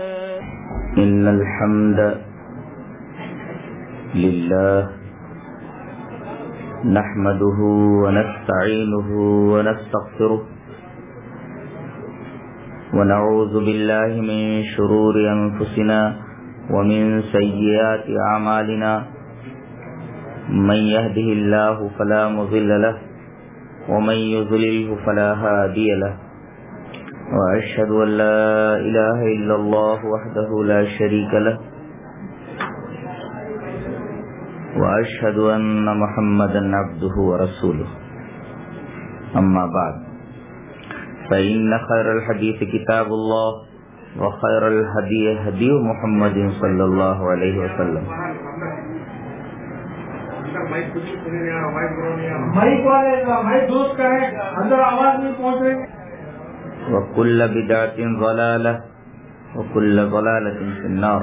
إن الحمد لله نحمده ونستعينه ونستغفره ونعوذ بالله من شرور أنفسنا ومن سيئات أعمالنا من يهده الله فلا مضل له ومن يضلله فلا هادي له وأشهد أن لا إله إلا الله وحده لا شريك له وأشهد أن محمدا عبده ورسوله. أما بعد، فإن خير الحديث كتاب الله وخير الهدي هدي محمد صلى الله عليه وسلم. مائک والے مائک دوست کریں اندر آواز نہیں پہنچ رہی۔ وكل بدعة ضلالة وكل ضلالة في النار.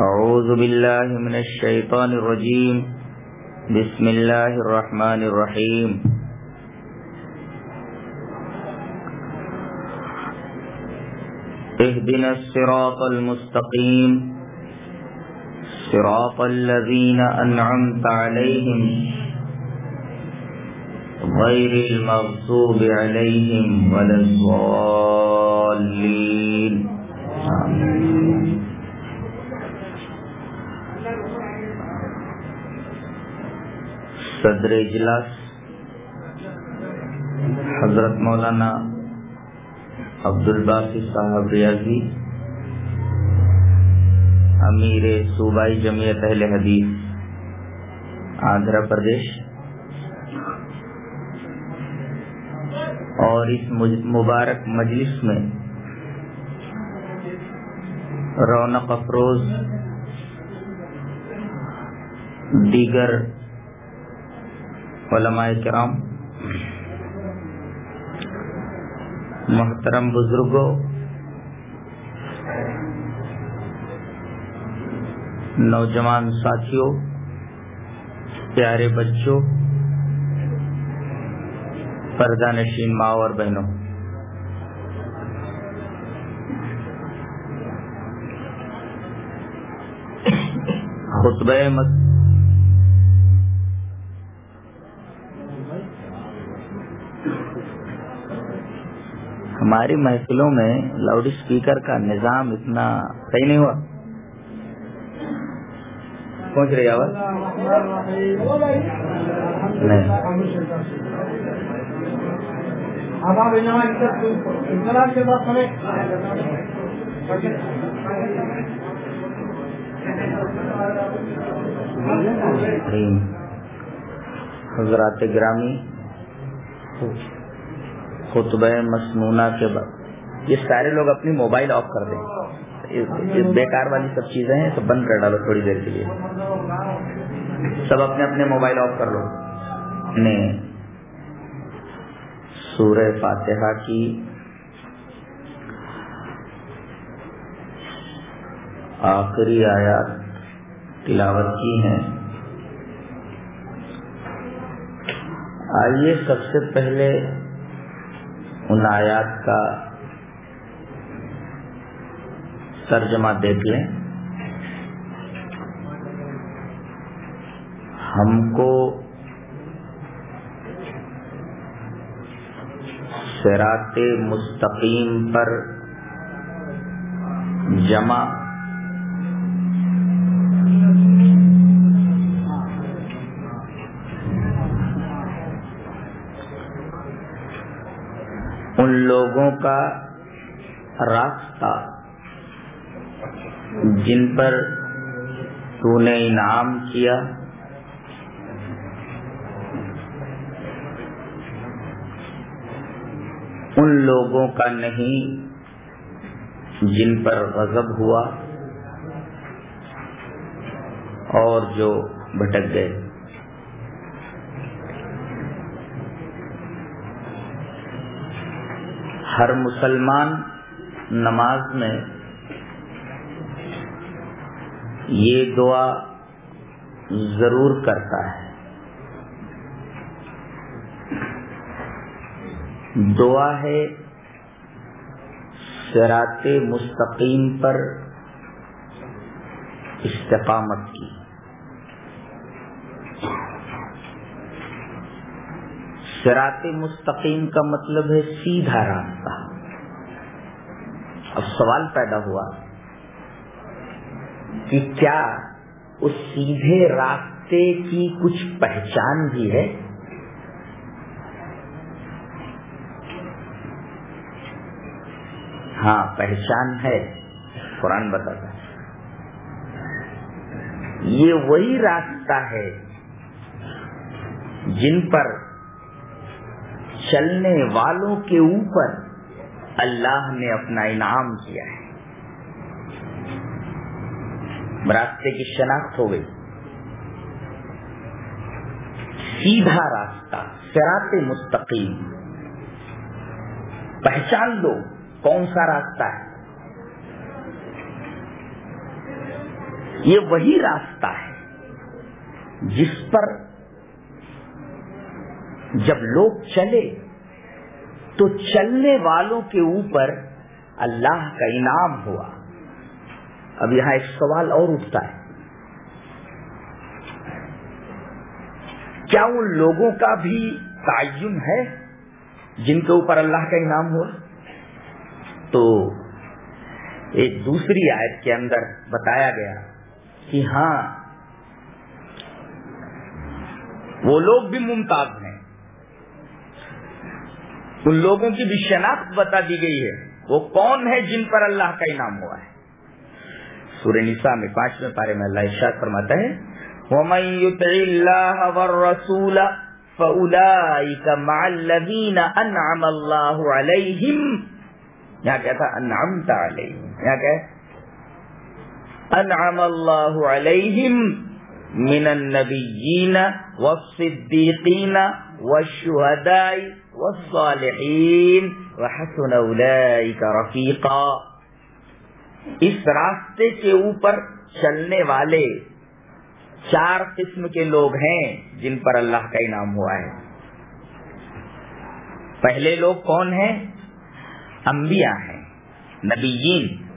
أعوذ بالله من الشيطان الرجيم. بسم الله الرحمن الرحيم. اهدنا الصراط المستقيم. صراط الذين أنعمت عليهم. غير المغضوب عليهم ولا الضالين. صدر اجلاس حضرت مولانا عبد الباقی صاحب ریاضی، امیر صوبائی جمعیت اہل حدیث، آندھرا پردیش اور اس مبارک مجلس میں رونق افروز، دیگر علماء کرام، محترم بزرگوں، نوجوان ساتھیوں، پیارے بچوں پردہ نشین ماں اور بہنوں۔ خطبہ مت ہماری محفلوں میں لاؤڈ اسپیکر کا نظام اتنا صحیح نہیں ہوا۔ پہنچ رہی آواز؟ نہیں۔ آپ انتظار کے بعد سنیں حضرات گرامی، خطبہ مسنونہ کے بعد۔ یہ سارے لوگ اپنی موبائل آف کر دیں۔ بیکار والی سب چیزیں ہیں سب بند کر ڈالو تھوڑی دیر کے لیے۔ سب اپنے اپنے موبائل آف کر لو۔ نے سورہ فاتحہ کی آخری آیات تلاوت کی ہیں۔ آئیے سب سے پہلے ان آیات کا ترجمہ دیکھ لیں۔ ہم کو سرات مستقیم پر جمع ان لوگوں کا راستہ جن پر تو نے انعام کیا ان لوگوں کا نہیں جن پر غضب ہوا اور جو بھٹک گئے۔ ہر مسلمان نماز میں یہ دعا ضرور کرتا ہے۔ دعا ہے سرات مستقیم پر استقامت کی۔ سرات مستقیم کا مطلب ہے سیدھا راستہ۔ اب سوال پیدا ہوا کہ کیا اس سیدھے راستے کی کچھ پہچان بھی ہے؟ ہاں پہچان ہے۔ قرآن بتاتا ہے۔ یہ وہی راستہ ہے جن پر چلنے والوں کے اوپر اللہ نے اپنا انعام کیا ہے۔ راستے کی شناخت ہو گئی۔ سیدھا راستہ سرات مستقیم۔ پہچان لو۔ کون سا راستہ ہے؟ یہ وہی راستہ ہے جس پر جب لوگ چلے، تو چلنے والوں کے اوپر اللہ کا انعام ہوا۔ اب یہاں ایک سوال اور اٹھتا ہے۔ کیا ان لوگوں کا بھی تعین ہے جن کے اوپر اللہ کا انعام ہوا؟ تو ایک دوسری آیت کے اندر بتایا گیا کہ ہاں وہ لوگ بھی ممتاز ہیں۔ ان لوگوں کی بھی شناخت بتا دی گئی ہے۔ وہ کون ہے جن پر اللہ کا انعام ہوا ہے؟ سورہ نساء میں پانچویں پارے میں اللہ ارشاد فرماتا ہے، وَمَن يُطِعِ اللَّهَ وَالرَّسُولَ فَأُولَئِكَ مَعَ الَّذِينَ أَنْعَمَ اللَّهُ عَلَيْهِمْ یہاں کیا تھا انعمت علیہم. یہاں کیا انعم اللہ علیہم من النبیین والصدیقین والشہداء والصالحین وحسن اولئک رفیقا. اس راستے کے اوپر چلنے والے چار قسم کے لوگ ہیں جن پر اللہ کا انعام ہوا ہے. پہلے لوگ کون ہیں؟ انبیاء ہیں، نبیین۔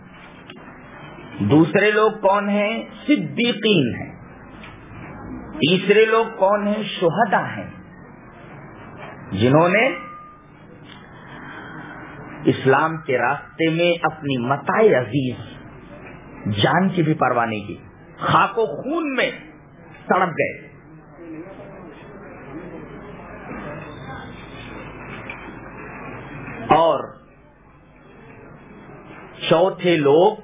دوسرے لوگ کون ہیں؟ صدیقین ہیں۔ تیسرے لوگ کون ہیں؟ شہدا ہیں۔ جنہوں نے اسلام کے راستے میں اپنی متائے عزیز، جان کی بھی پرواہ نہیں کی، خاک و خون میں سڑک گئے۔ اور چوتھے لوگ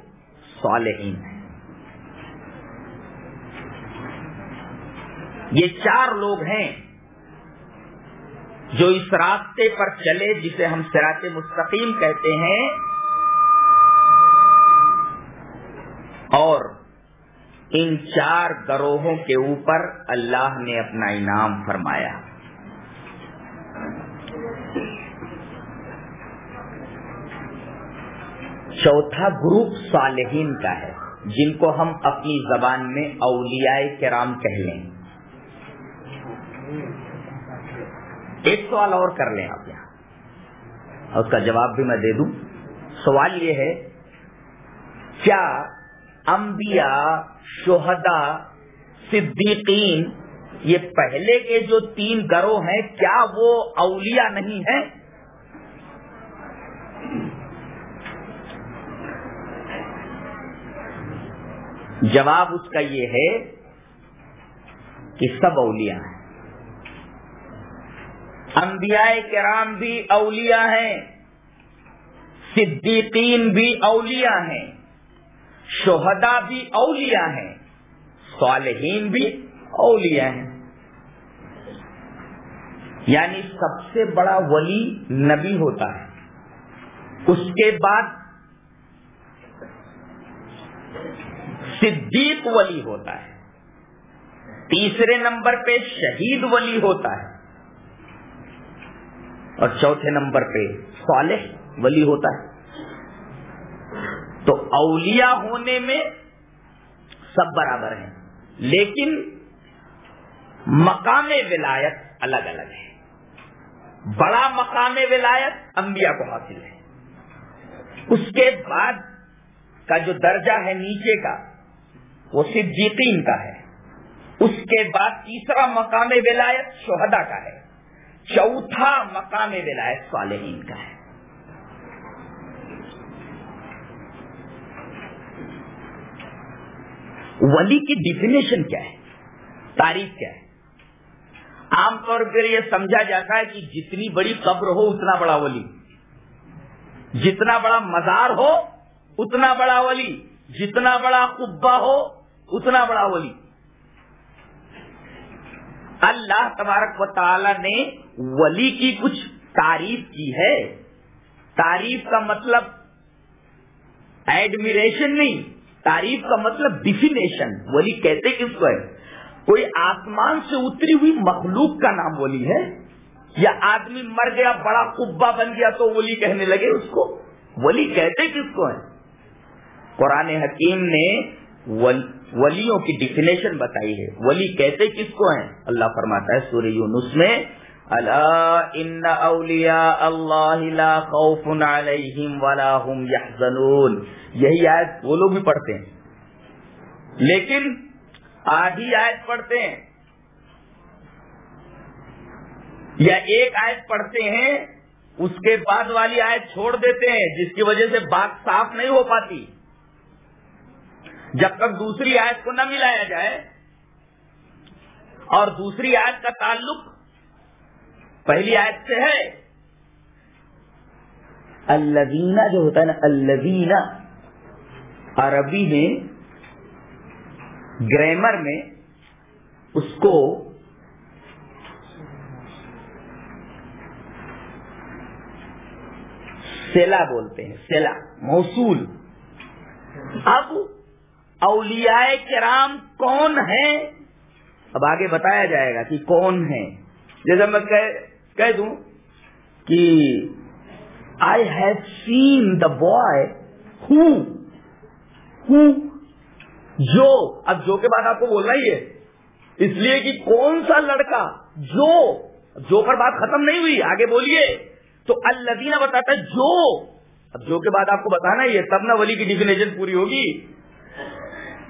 صالحین ہیں۔ یہ چار لوگ ہیں جو اس راستے پر چلے جسے ہم سرات مستقیم کہتے ہیں۔ اور ان چار گروہوں کے اوپر اللہ نے اپنا انعام فرمایا۔ چوتھا گروپ صالحین کا ہے، جن کو ہم اپنی زبان میں اولیاء کرام کہہ لیں۔ ایک سوال اور کر لیں آپ یہاں۔ اس کا جواب بھی میں دے دوں۔ سوال یہ ہے، کیا انبیاء شہدا صدیقین، یہ پہلے کے جو تین گروہ ہیں، کیا وہ اولیاء نہیں ہیں؟ جواب اس کا یہ ہے کہ سب اولیاء ہیں۔ انبیاء کرام بھی اولیاء ہیں، صدیقین بھی اولیاء ہیں شہدا بھی اولیاء ہیں، صالحین بھی اولیاء ہیں۔ یعنی سب سے بڑا ولی نبی ہوتا ہے۔ اس کے بعد صدیق ولی ہوتا ہے۔ تیسرے نمبر پہ شہید ولی ہوتا ہے۔ اور چوتھے نمبر پہ صالح ولی ہوتا ہے۔ تو اولیاء ہونے میں سب برابر ہیں۔ لیکن مقام ولایت الگ الگ ہے۔ بڑا مقام ولایت انبیاء کو حاصل ہے۔ اس کے بعد کا جو درجہ ہے نیچے کا وہ صدیقین کا ہے۔ اس کے بعد تیسرا مقام ولایت شہدا کا ہے۔ چوتھا مقام ولایت صالحین کا ہے۔ ولی کی ڈیفینیشن کیا ہے؟ تعریف کیا ہے؟ عام طور پر یہ سمجھا جاتا ہے کہ جتنی بڑی قبر ہو، اتنا بڑا ولی۔ جتنا بڑا مزار ہو، اتنا بڑا ولی۔ جتنا بڑا قبا ہو اتنا بڑا ولی۔ اللہ تبارک و تعالی نے ولی کی کچھ تعریف کی ہے۔ تعریف کا مطلب ایڈمیریشن نہیں، تعریف کا مطلب ڈیفینیشن ولی کہتے کس کو ہے؟ کوئی آسمان سے اتری ہوئی مخلوق کا نام ولی ہے؟ یا آدمی مر گیا، بڑا قبا بن گیا تو ولی کہنے لگے اس کو؟ ولی کہتے کس کو ہے؟ قرآن حکیم نے ولیوں کی ڈیفینیشن بتائی ہے۔ ولی کہتے کس کو ہیں؟ اللہ فرماتا ہے سورہ یونس میں اللہ ان اولیاء اللہ لا خوف علیہم ولا هم يحزنون یہی آیت وہ لوگ بھی پڑھتے ہیں۔ لیکن آدھی آیت پڑھتے ہیں۔ یا ایک آیت پڑھتے ہیں، اس کے بعد والی آیت چھوڑ دیتے ہیں، جس کی وجہ سے بات صاف نہیں ہو پاتی۔ جب تک دوسری آیت کو نہ ملایا جائے اور دوسری آیت کا تعلق پہلی آیت سے ہے۔ الدینہ جو ہوتا ہے نا الدینہ عربی میں گرامر میں اس کو سیلا بولتے ہیں سیلا موصول۔ اب اولیاء کرام کون ہیں؟ اب آگے بتایا جائے گا کہ کون ہیں۔ جیسے میں کہہ دوں کہ I have seen the boy ہو جو، اب جو کے بعد آپ کو بولنا ہی ہے۔ اس لیے کہ کون سا لڑکا جو جو پر بات ختم نہیں ہوئی، آگے بولیے۔ تو الدینہ بتاتا ہے جو، اب جو کے بعد آپ کو بتانا ہی ہے، تب نہ ولی کی ڈیفینیشن پوری ہوگی۔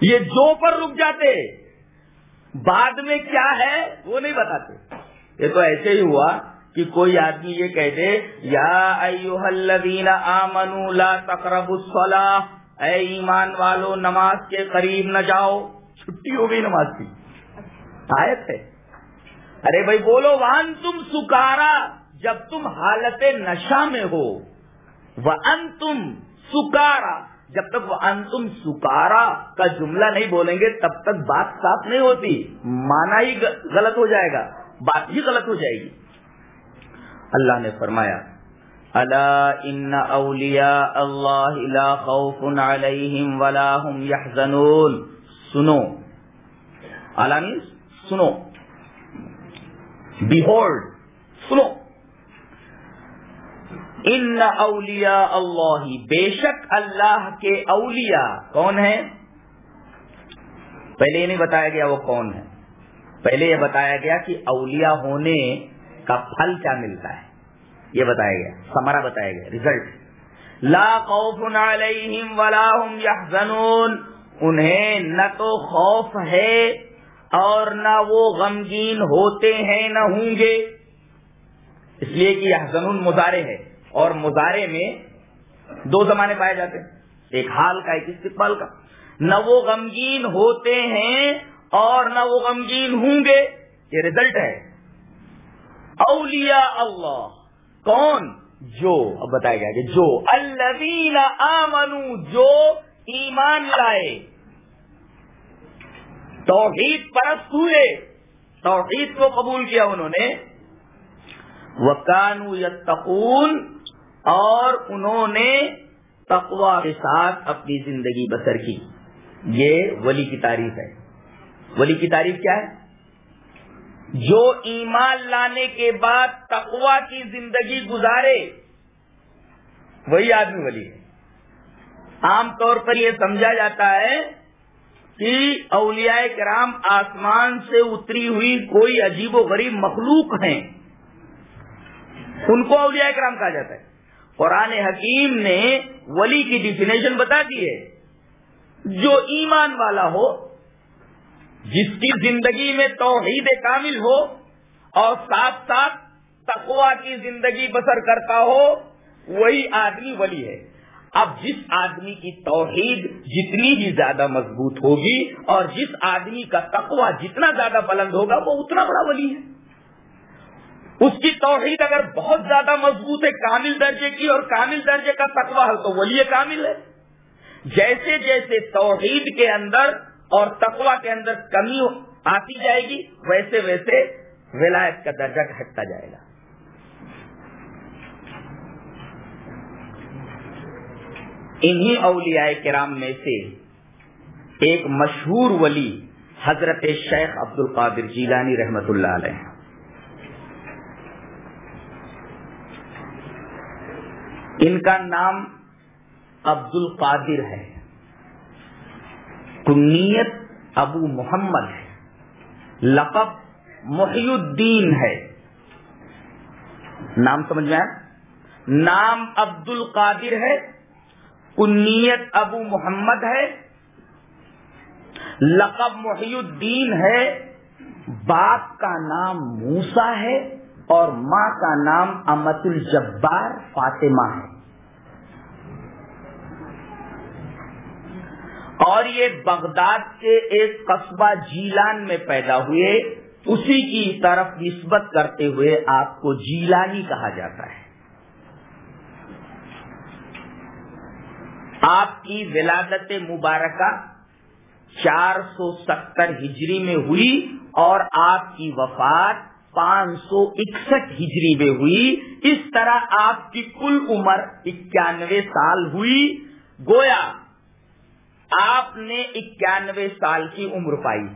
یہ جو پر رک جاتے بعد میں کیا ہے وہ نہیں بتاتے یہ تو ایسے ہی ہوا کہ کوئی آدمی یہ کہہ دے یا ایوہ الذین آمنوا لا تقربوا الصلاة اے ایمان والو، نماز کے قریب نہ جاؤ۔ چھٹی ہو گئی نماز کی۔ آیت ہے۔ ارے بھائی بولو، وان تم سکارا، جب تم حالت نشا میں ہو وہ ان تم سکارا جب تک وہ انتم سکارا کا جملہ نہیں بولیں گے، تب تک بات صاف نہیں ہوتی۔ مانا ہی غلط ہو جائے گا۔ بات ہی غلط ہو جائے گی۔ اللہ نے فرمایا اللہ ان اولیاء اللہ لا خوف علیہم ولا هم يحزنون سنو۔ اللہ سنو۔ بیہولڈ سنو۔ ان اولیاء اللہ، بے شک اللہ کے اولیاء کون ہیں؟ پہلے یہ نہیں بتایا گیا وہ کون ہے پہلے یہ بتایا گیا کہ اولیاء ہونے کا پھل کیا ملتا ہے۔ یہ بتایا گیا سمرا بتایا گیا ریزلٹ لا خوف علیہم ولا هم يحزنون انہیں نہ تو خوف ہے اور نہ وہ غمگین ہوتے ہیں، نہ ہوں گے۔ اس لیے کہ یحزنون مظاہرے ہے۔ اور مظاہرے میں دو زمانے پائے جاتے ہیں۔ ایک حال کا، ایک استقبال کا۔ نہ وہ غمگین ہوتے ہیں اور نہ وہ غمگین ہوں گے۔ یہ ریزلٹ ہے۔ اولیاء اللہ۔ کون؟ جو۔ اب بتایا گیا کہ جو۔ الذین آمنو جو ایمان لائے۔ توحید پرست ہوئے۔ توحید کو قبول کیا انہوں نے۔ وکانو یتقون۔ اور انہوں نے تقوا کے ساتھ اپنی زندگی بسر کی۔ یہ ولی کی تعریف ہے۔ ولی کی تعریف کیا ہے؟ جو ایمان لانے کے بعد تقوا کی زندگی گزارے، وہی آدمی ولی ہے۔ عام طور پر یہ سمجھا جاتا ہے کہ اولیاء کرام آسمان سے اتری ہوئی کوئی عجیب و غریب مخلوق ہیں۔ ان کو اولیاء کرام کہا جاتا ہے۔ قرآن حکیم نے ولی کی ڈیفینیشن بتا دی ہے۔ جو ایمان والا ہو، جس کی زندگی میں توحید کامل ہو اور ساتھ ساتھ تقوا کی زندگی بسر کرتا ہو، وہی آدمی ولی ہے۔ اب جس آدمی کی توحید جتنی ہی زیادہ مضبوط ہوگی اور جس آدمی کا تقوا جتنا زیادہ بلند ہوگا، وہ اتنا بڑا ولی ہے۔ اس کی توحید اگر بہت زیادہ مضبوط ہے، کامل درجے کی اور کامل درجے کا تقوا ہے تو ولی کامل ہے۔ جیسے جیسے توحید کے اندر اور تقوا کے اندر کمی آتی جائے گی، ویسے ویسے ولایت کا درجہ گھٹتا جائے گا۔ انہی اولیاء کرام میں سے ایک مشہور ولی حضرت شیخ عبد القادر جیلانی رحمت اللہ علیہ۔ ان کا نام عبد القادر ہے کنیت ابو محمد ہے۔ لقب محی الدین ہے۔ نام سمجھ میں نام عبد القادر ہے کنیت ابو محمد ہے۔ لقب محی الدین ہے۔ باپ کا نام موسا ہے۔ اور ماں کا نام امت الجبار فاطمہ ہے۔ اور یہ بغداد کے ایک قصبہ جیلان میں پیدا ہوئے، اسی کی طرف نسبت کرتے ہوئے آپ کو جیلانی کہا جاتا ہے۔ آپ کی ولادت مبارکہ چار سو ستر ہجری میں ہوئی اور آپ کی وفات پانچ سو اکسٹھ ہجری میں ہوئی۔ اس طرح آپ کی کل عمر اکیانوے سال ہوئی۔ گویا، آپ نے اکیانوے سال کی عمر پائی۔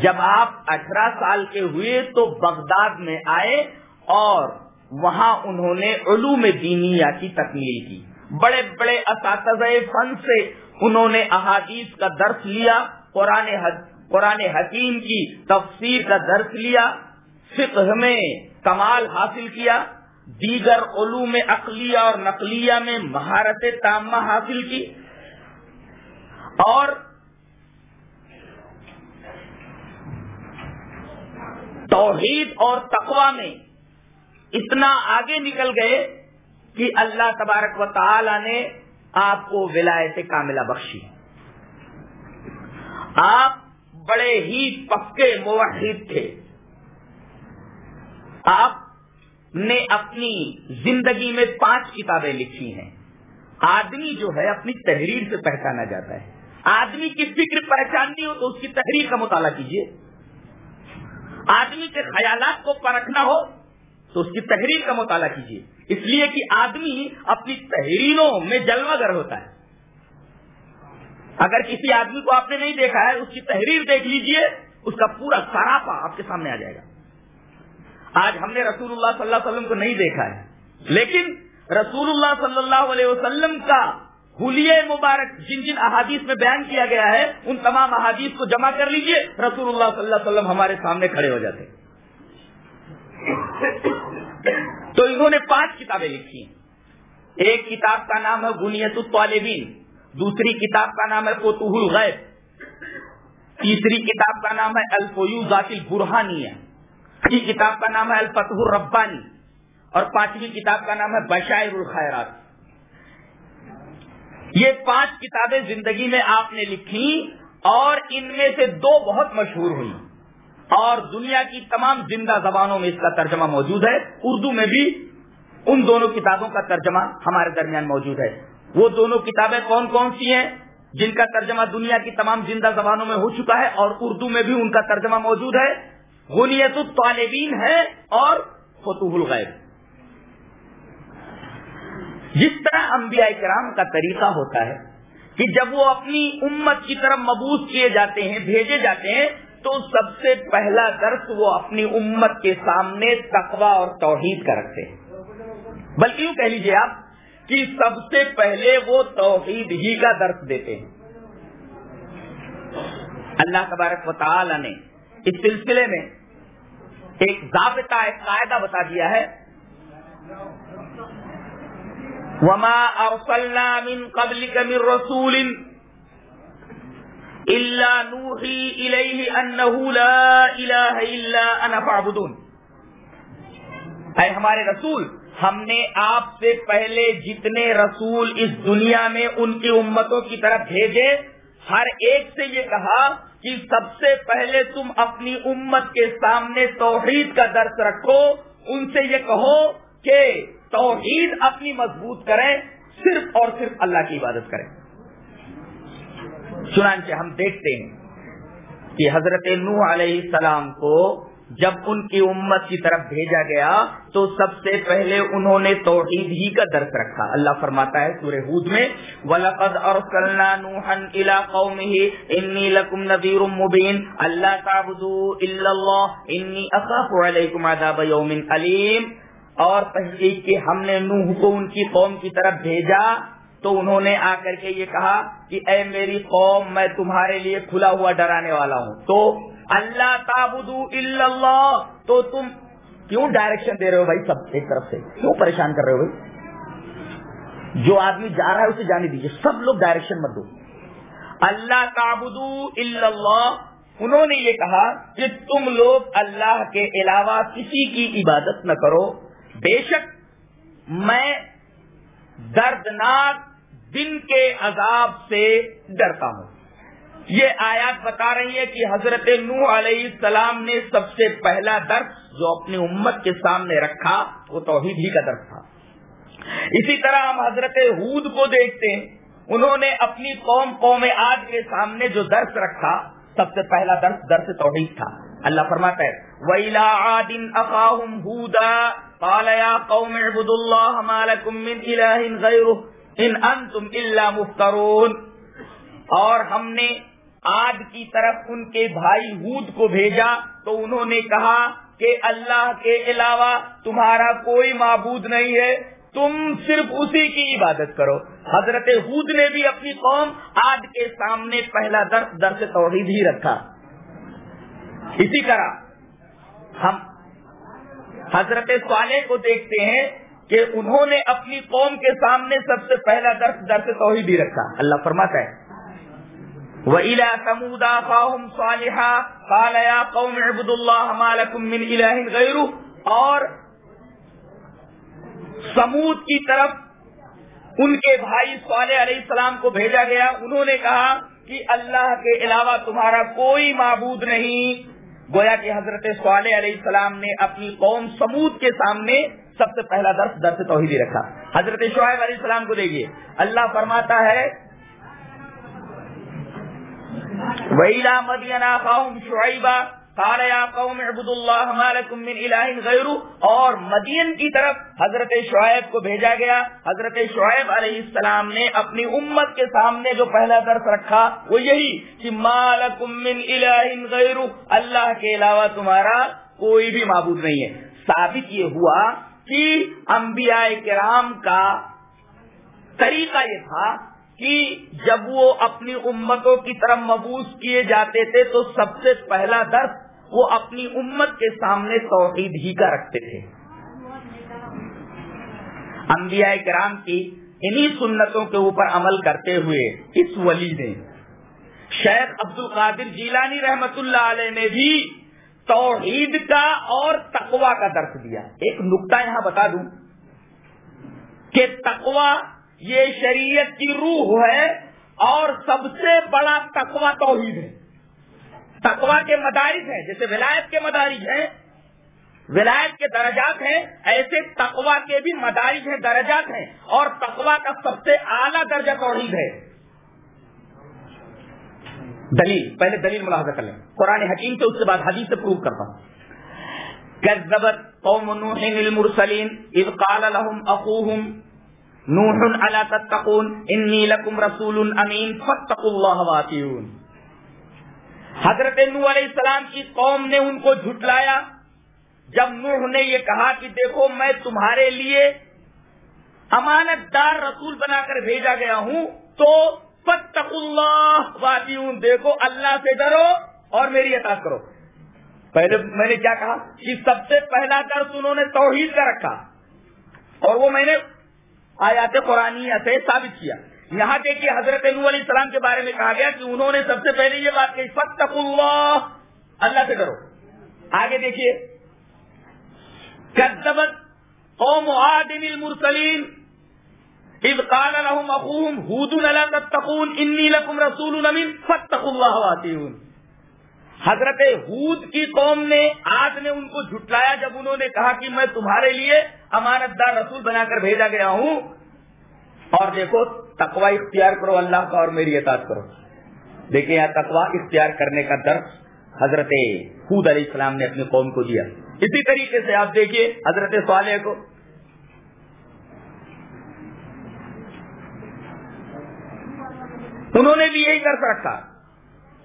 جب آپ اٹھارہ سال کے ہوئے تو بغداد میں آئے اور وہاں انہوں نے علوم دینیا کی تکمیل کی۔ بڑے بڑے اساتذہ فن سے انہوں نے احادیث کا درس لیا، قرآن قرآن حکیم کی تفسیر کا درس لیا۔ فقہ میں کمال حاصل کیا، دیگر علوم عقلیہ اور نقلیہ میں مہارت تامہ حاصل کی، اور توحید اور تقوا میں اتنا آگے نکل گئے کہ اللہ تبارک و تعالی نے آپ کو ولایت کاملہ بخشی۔ آپ بڑے ہی پکے موحد تھے۔ آپ نے اپنی زندگی میں پانچ کتابیں لکھی ہیں۔ آدمی جو ہے اپنی تحریر سے پہچانا جاتا ہے۔ آدمی کی فکر پہچاننی ہو تو اس کی تحریر کا مطالعہ کیجیے۔ آدمی کے خیالات کو پرکھنا ہو تو اس کی تحریر کا مطالعہ کیجیے۔ اس لیے کہ آدمی اپنی تحریروں میں جلوہ گر ہوتا ہے۔ اگر کسی آدمی کو آپ نے نہیں دیکھا ہے، اس کی تحریر دیکھ لیجیے اس کا پورا سراپا آپ کے سامنے آ جائے گا۔ آج ہم نے رسول اللہ صلی اللہ علیہ وسلم کو نہیں دیکھا ہے۔ لیکن رسول اللہ صلی اللہ علیہ وسلم کا حلیہ مبارک جن جن احادیث میں بیان کیا گیا ہے، ان تمام احادیث کو جمع کر لیجیے، رسول اللہ صلی اللہ علیہ وسلم ہمارے سامنے کھڑے ہو جاتے تو انہوں نے پانچ کتابیں لکھی ایک کتاب کا نام ہے گنیت الطالبین، دوسری کتاب کا نام ہے کوتوہ الغیب، تیسری کتاب کا نام ہے الفیو ذات البرہانیہ۔ چوتھی کتاب کا نام ہے الفتح الربانی اور پانچویں کتاب کا نام ہے بشائر الخیرات۔ یہ پانچ کتابیں زندگی میں آپ نے لکھی اور ان میں سے دو بہت مشہور ہوئی۔ اور دنیا کی تمام زندہ زبانوں میں اس کا ترجمہ موجود ہے۔ اردو میں بھی ان دونوں کتابوں کا ترجمہ ہمارے درمیان موجود ہے۔ وہ دونوں کتابیں کون کون سی ہیں؟ جن کا ترجمہ دنیا کی تمام زندہ زبانوں میں ہو چکا ہے اور اردو میں بھی ان کا ترجمہ موجود ہے۔ غنیت الطالبین ہے اور فتوح الغیب۔ جس طرح انبیاء کرام کا طریقہ ہوتا ہے کہ جب وہ اپنی امت کی طرف مبوس کیے جاتے ہیں، بھیجے جاتے ہیں، تو سب سے پہلا درس وہ اپنی امت کے سامنے تقوا اور توحید کا رکھتے ہیں۔ بلکہ یوں کہہ لیجیے آپ کہ سب سے پہلے وہ توحید ہی کا درس دیتے ہیں۔ اللہ تبارک و تعالی نے اس سلسلے میں ایک ضابطہ ایک قاعدہ بتا دیا ہے۔ وما ارسلنا من قبلك من رسول الا نوحي اليه انه لا اله الا انا فاعبدون۔ اے ہمارے رسول، ہم نے آپ سے پہلے جتنے رسول اس دنیا میں ان کی امتوں کی طرف بھیجے ہر ایک سے یہ کہا کہ سب سے پہلے تم اپنی امت کے سامنے توحید کا درس رکھو، ان سے یہ کہو کہ توحید اپنی مضبوط کریں، صرف اور صرف اللہ کی عبادت کریں۔ چنانچہ ہم دیکھتے ہیں کہ حضرت نوح علیہ السلام کو جب ان کی امت کی طرف بھیجا گیا تو سب سے پہلے انہوں نے توحید ہی کا درس رکھا۔ اللہ فرماتا ہے سورہ ہود میں، وَلَقَدْ أَرْسَلْنَا نُوحًا إِلَىٰ قَوْمِهِ إِنِّي لَكُمْ نَذِيرٌ مُبِينٌ۔ أَلَّا تَعْبُدُوا إِلَّا اللَّهَ إِنِّي أَخَافُ عَلَيْكُمْ عَذَابَ يَوْمٍ أَلِيمٍ۔ اور تحقیق کہ ہم نے نوح کو ان کی قوم کی طرف بھیجا تو انہوں نے آ کر کے یہ کہا کہ اے میری قوم، میں تمہارے لیے کھلا ہوا ڈرانے والا ہوں۔ تو اللہ تابدو اللہ تو تم کیوں ڈائریکشن دے رہے ہو بھائی سب ایک طرف سے؟ کیوں پریشان کر رہے ہو بھائی؟ جو آدمی جا رہا ہے اسے جانے دیجیے سب لوگ ڈائریکشن مت دو۔ اللہ تابدو اللہ، انہوں نے یہ کہا کہ تم لوگ اللہ کے علاوہ کسی کی عبادت نہ کرو۔ بے شک میں دردناک دن کے عذاب سے ڈرتا ہوں۔ یہ آیات بتا رہی ہے کہ حضرت نو علیہ السلام نے سب سے پہلا درس جو اپنی امت کے سامنے رکھا، وہ توحید ہی کا درس تھا۔ اسی طرح ہم حضرت حود کو دیکھتے ہیں، انہوں نے اپنی قوم قوم آج کے سامنے جو درس رکھا، سب سے پہلا درس درس توحید تھا۔ اللہ فرماتا ہے ویلا آدن اقاہم ہودا پالیا قوم عبد اللہ مالکم من الہ غیرہ ان انتم الا مفترون۔ اور ہم نے آج کی طرف ان کے بھائی ہود کو بھیجا تو انہوں نے کہا کہ اللہ کے علاوہ تمہارا کوئی معبود نہیں ہے، تم صرف اسی کی عبادت کرو۔ حضرت ہود نے بھی اپنی قوم آج کے سامنے پہلا درس درس توحید ہی رکھا۔ اسی طرح ہم حضرت صالح کو دیکھتے ہیں کہ انہوں نے اپنی قوم کے سامنے سب سے پہلا درس درس توحید ہی رکھا۔ اللہ فرماتا ہے۔ وَإِلَىٰ ثَمُودَ أَخَاهُمْ صَالِحًا قَالَ يَا قَوْمِ اعْبُدُوا اللَّهَ مَا لَكُم مِّنْ إِلَٰهٍ غَيْرُهُ اور سمود کی طرف ان کے بھائی صالح علیہ السلام کو بھیجا گیا۔ انہوں نے کہا کہ اللہ کے علاوہ تمہارا کوئی معبود نہیں۔ گویا کہ حضرت صالح علیہ السلام نے اپنی قوم سمود کے سامنے سب سے پہلا درس درس توحیدی رکھا۔ حضرت شعیب علیہ السلام کو دیکھیے۔ اللہ فرماتا ہے ویلا مدینہ قوم شعیبہ قال یا قوم اعبدوا اللہ ما لکم من الہ غیرہ اور مدین کی طرف حضرت شعیب کو بھیجا گیا. حضرت شعیب علیہ السلام نے اپنی امت کے سامنے جو پہلا درس رکھا وہ یہی کہ ما لکم من الہ غیرہ اللہ کے علاوہ تمہارا کوئی بھی معبود نہیں ہے. ثابت یہ ہوا کہ انبیاء کرام کا طریقہ یہ تھا کہ جب وہ اپنی امتوں کی طرف مبوس کیے جاتے تھے تو سب سے پہلا درس وہ اپنی امت کے سامنے توحید ہی کا رکھتے تھے۔ انبیاء کرام کی انہی سنتوں کے اوپر عمل کرتے ہوئے اس ولی نے شیخ عبد القادر جیلانی رحمت اللہ علیہ نے بھی توحید کا اور تقوا کا درس دیا۔ ایک نقطہ یہاں بتا دوں کہ تقوا یہ شریعت کی روح ہے اور سب سے بڑا تقوا توحید ہے۔ تقوا کے مدارج ہیں، جیسے ولایت کے مدارج ہیں، ولایت کے درجات ہیں، ایسے تقوا کے بھی مدارج ہیں، درجات ہیں، اور تقوا کا سب سے اعلیٰ درجہ توحید ہے۔ دلیل، پہلے دلیل ملاحظہ کر لیں۔ قرآن حکیم سے اس کے بعد حدیث سے پروو کرتا ہوں۔ كذبت قوم نوح المرسلين اذ قال لهم اخوهم نوح الا تتقون انی لکم رسول امین فاتقوا اللہ واطیعون حضرت نوح علیہ السلام کی قوم نے ان کو جھٹلایا۔ جب نوح نے یہ کہا کہ دیکھو میں تمہارے لیے امانت دار رسول بنا کر بھیجا گیا ہوں، تو فتقوا اللہ واطیعون دیکھو اللہ سے ڈرو اور میری اطاعت کرو۔ پہلے میں نے کیا کہا کہ سب سے پہلا درس انہوں نے توحید کا رکھا اور وہ میں نے آیات قرآن سے ثابت کیا۔ یہاں دیکھیے حضرت نو علیہ السلام کے بارے میں کہا گیا کہ انہوں نے سب سے پہلے یہ بات کہی فتق اللہ اللہ سے کرو آگے دیکھیے۔ کدبت قوم عاد المرسلین اذ قال لهم اخوهم هود لا تتقون؟ انی لکم رسول امین فتقوا اللہ واتیون حضرت ہود کی قوم نے، آج نے ان کو جھٹلایا جب انہوں نے کہا کہ میں تمہارے لیے امانت دار رسول بنا کر بھیجا گیا ہوں۔ اور دیکھو تقوا اختیار کرو اللہ کا اور میری اطاعت کرو۔ دیکھیں یہاں تقوا اختیار کرنے کا درس حضرت خود علیہ السلام نے اپنی قوم کو دیا۔ اسی طریقے سے آپ دیکھیے حضرت صالح کو۔ انہوں نے بھی یہی کر رکھا۔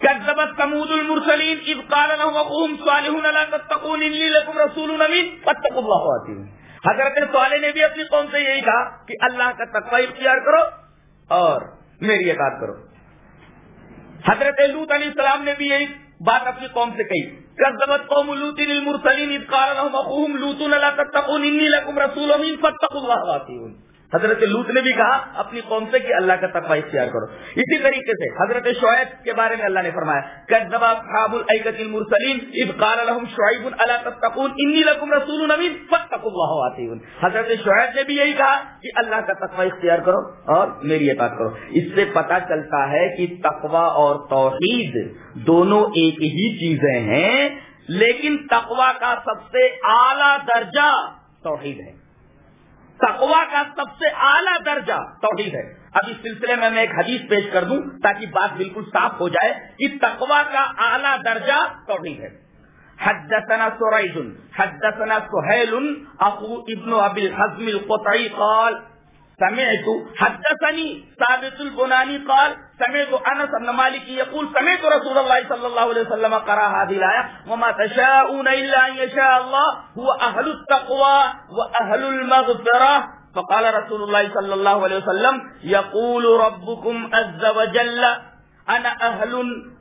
كذبت ثمود المرسلين اذ قال لهم اخوهم صالح لا تتقون اني لكم رسول امين فاتقوا الله واتقون حضرت صالح نے بھی اپنی قوم سے یہی کہا کہ اللہ کا تقوی اختیار کرو اور میری اطاعت کرو. حضرت لوط علیہ السلام نے بھی یہی بات اپنی قوم سے کہی. كذبت قوم لوط المرسلين اذ قال لهم اخوهم لوط لا تتقون اني لكم رسول امين فاتقوا الله واتقون حضرت لوت نے بھی کہا، اپنی قوم سے کہ اللہ کا تقوی اختیار کرو۔ اسی طریقے سے حضرت شعیب کے بارے میں اللہ نے فرمایا اصحاب الایکۃ المرسلین اذ قال لهم شعیب الا تتقون انی لکم رسول امین فاتقوا الله واطیعون۔ حضرت شعیب نے بھی یہی کہا کہ اللہ کا تقوی اختیار کرو اور میری اطاعت کرو۔ اس سے پتہ چلتا ہے کہ تقوی اور توحید دونوں ایک ہی چیزیں ہیں، لیکن تقوی کا سب سے اعلی درجہ توحید ہے۔ تقوا کا سب سے اعلیٰ درجہ توحید ہے۔ اب اس سلسلے میں میں ایک حدیث پیش کر دوں تاکہ بات بالکل صاف ہو جائے کہ تقوا کا اعلیٰ درجہ توحید ہے۔ حدثنا سريج حدثنا سهيل اخو ابن ابي الحزم القطعي قال، سمعت حدثني ثابت البناني قال سمعت انس بن مالك يقول سمعت رسول الله صلى الله عليه وسلم قرأ هذه الايه وما تشاءون الا ان يشاء الله هو اهل التقوى واهل المغفره فقال رسول الله صلى الله عليه وسلم يقول ربكم عز وجل انا اهل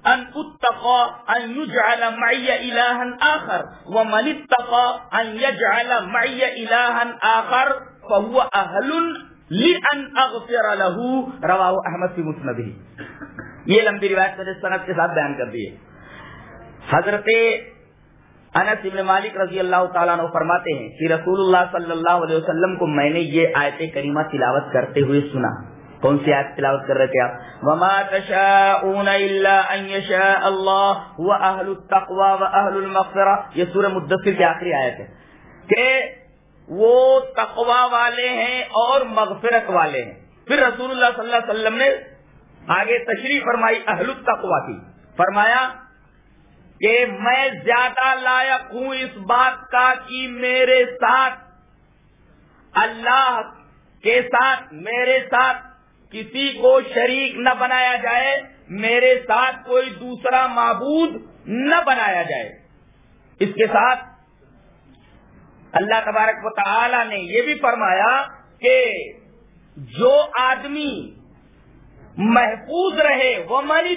ان اتقى ان يجعل معي الها اخر ومن اتقى ان يجعل معي الها اخر فهو اهل روا احمد کی مسند ہی یہ لمبی روایت میں نے صنعت کے ساتھ بیان کر دیے حضرت انس ابن مالک رضی اللہ تعالیٰ نے فرماتے ہیں کہ رسول اللہ صلی اللہ علیہ وسلم کو میں نے یہ آیت کریمہ تلاوت کرتے ہوئے سنا۔ کون سی آیت تلاوت کر رہے تھے آپ؟ وما تشاءون الا ان يشاء الله هو اهل التقوى واهل المغفرة۔ یہ سورہ مدثر کی آخری آیت ہے کہ وہ تقوا والے ہیں اور مغفرت والے ہیں۔ پھر رسول اللہ صلی اللہ علیہ وسلم نے آگے تشریح فرمائی، اہل التقوا کی۔ فرمایا کہ میں زیادہ لائق ہوں اس بات کا کہ میرے ساتھ، اللہ کے ساتھ، میرے ساتھ کسی کو شریک نہ بنایا جائے، میرے ساتھ کوئی دوسرا معبود نہ بنایا جائے۔ اس کے ساتھ اللہ تبارک و تعالی نے یہ بھی فرمایا کہ جو آدمی محفوظ رہے وہ مری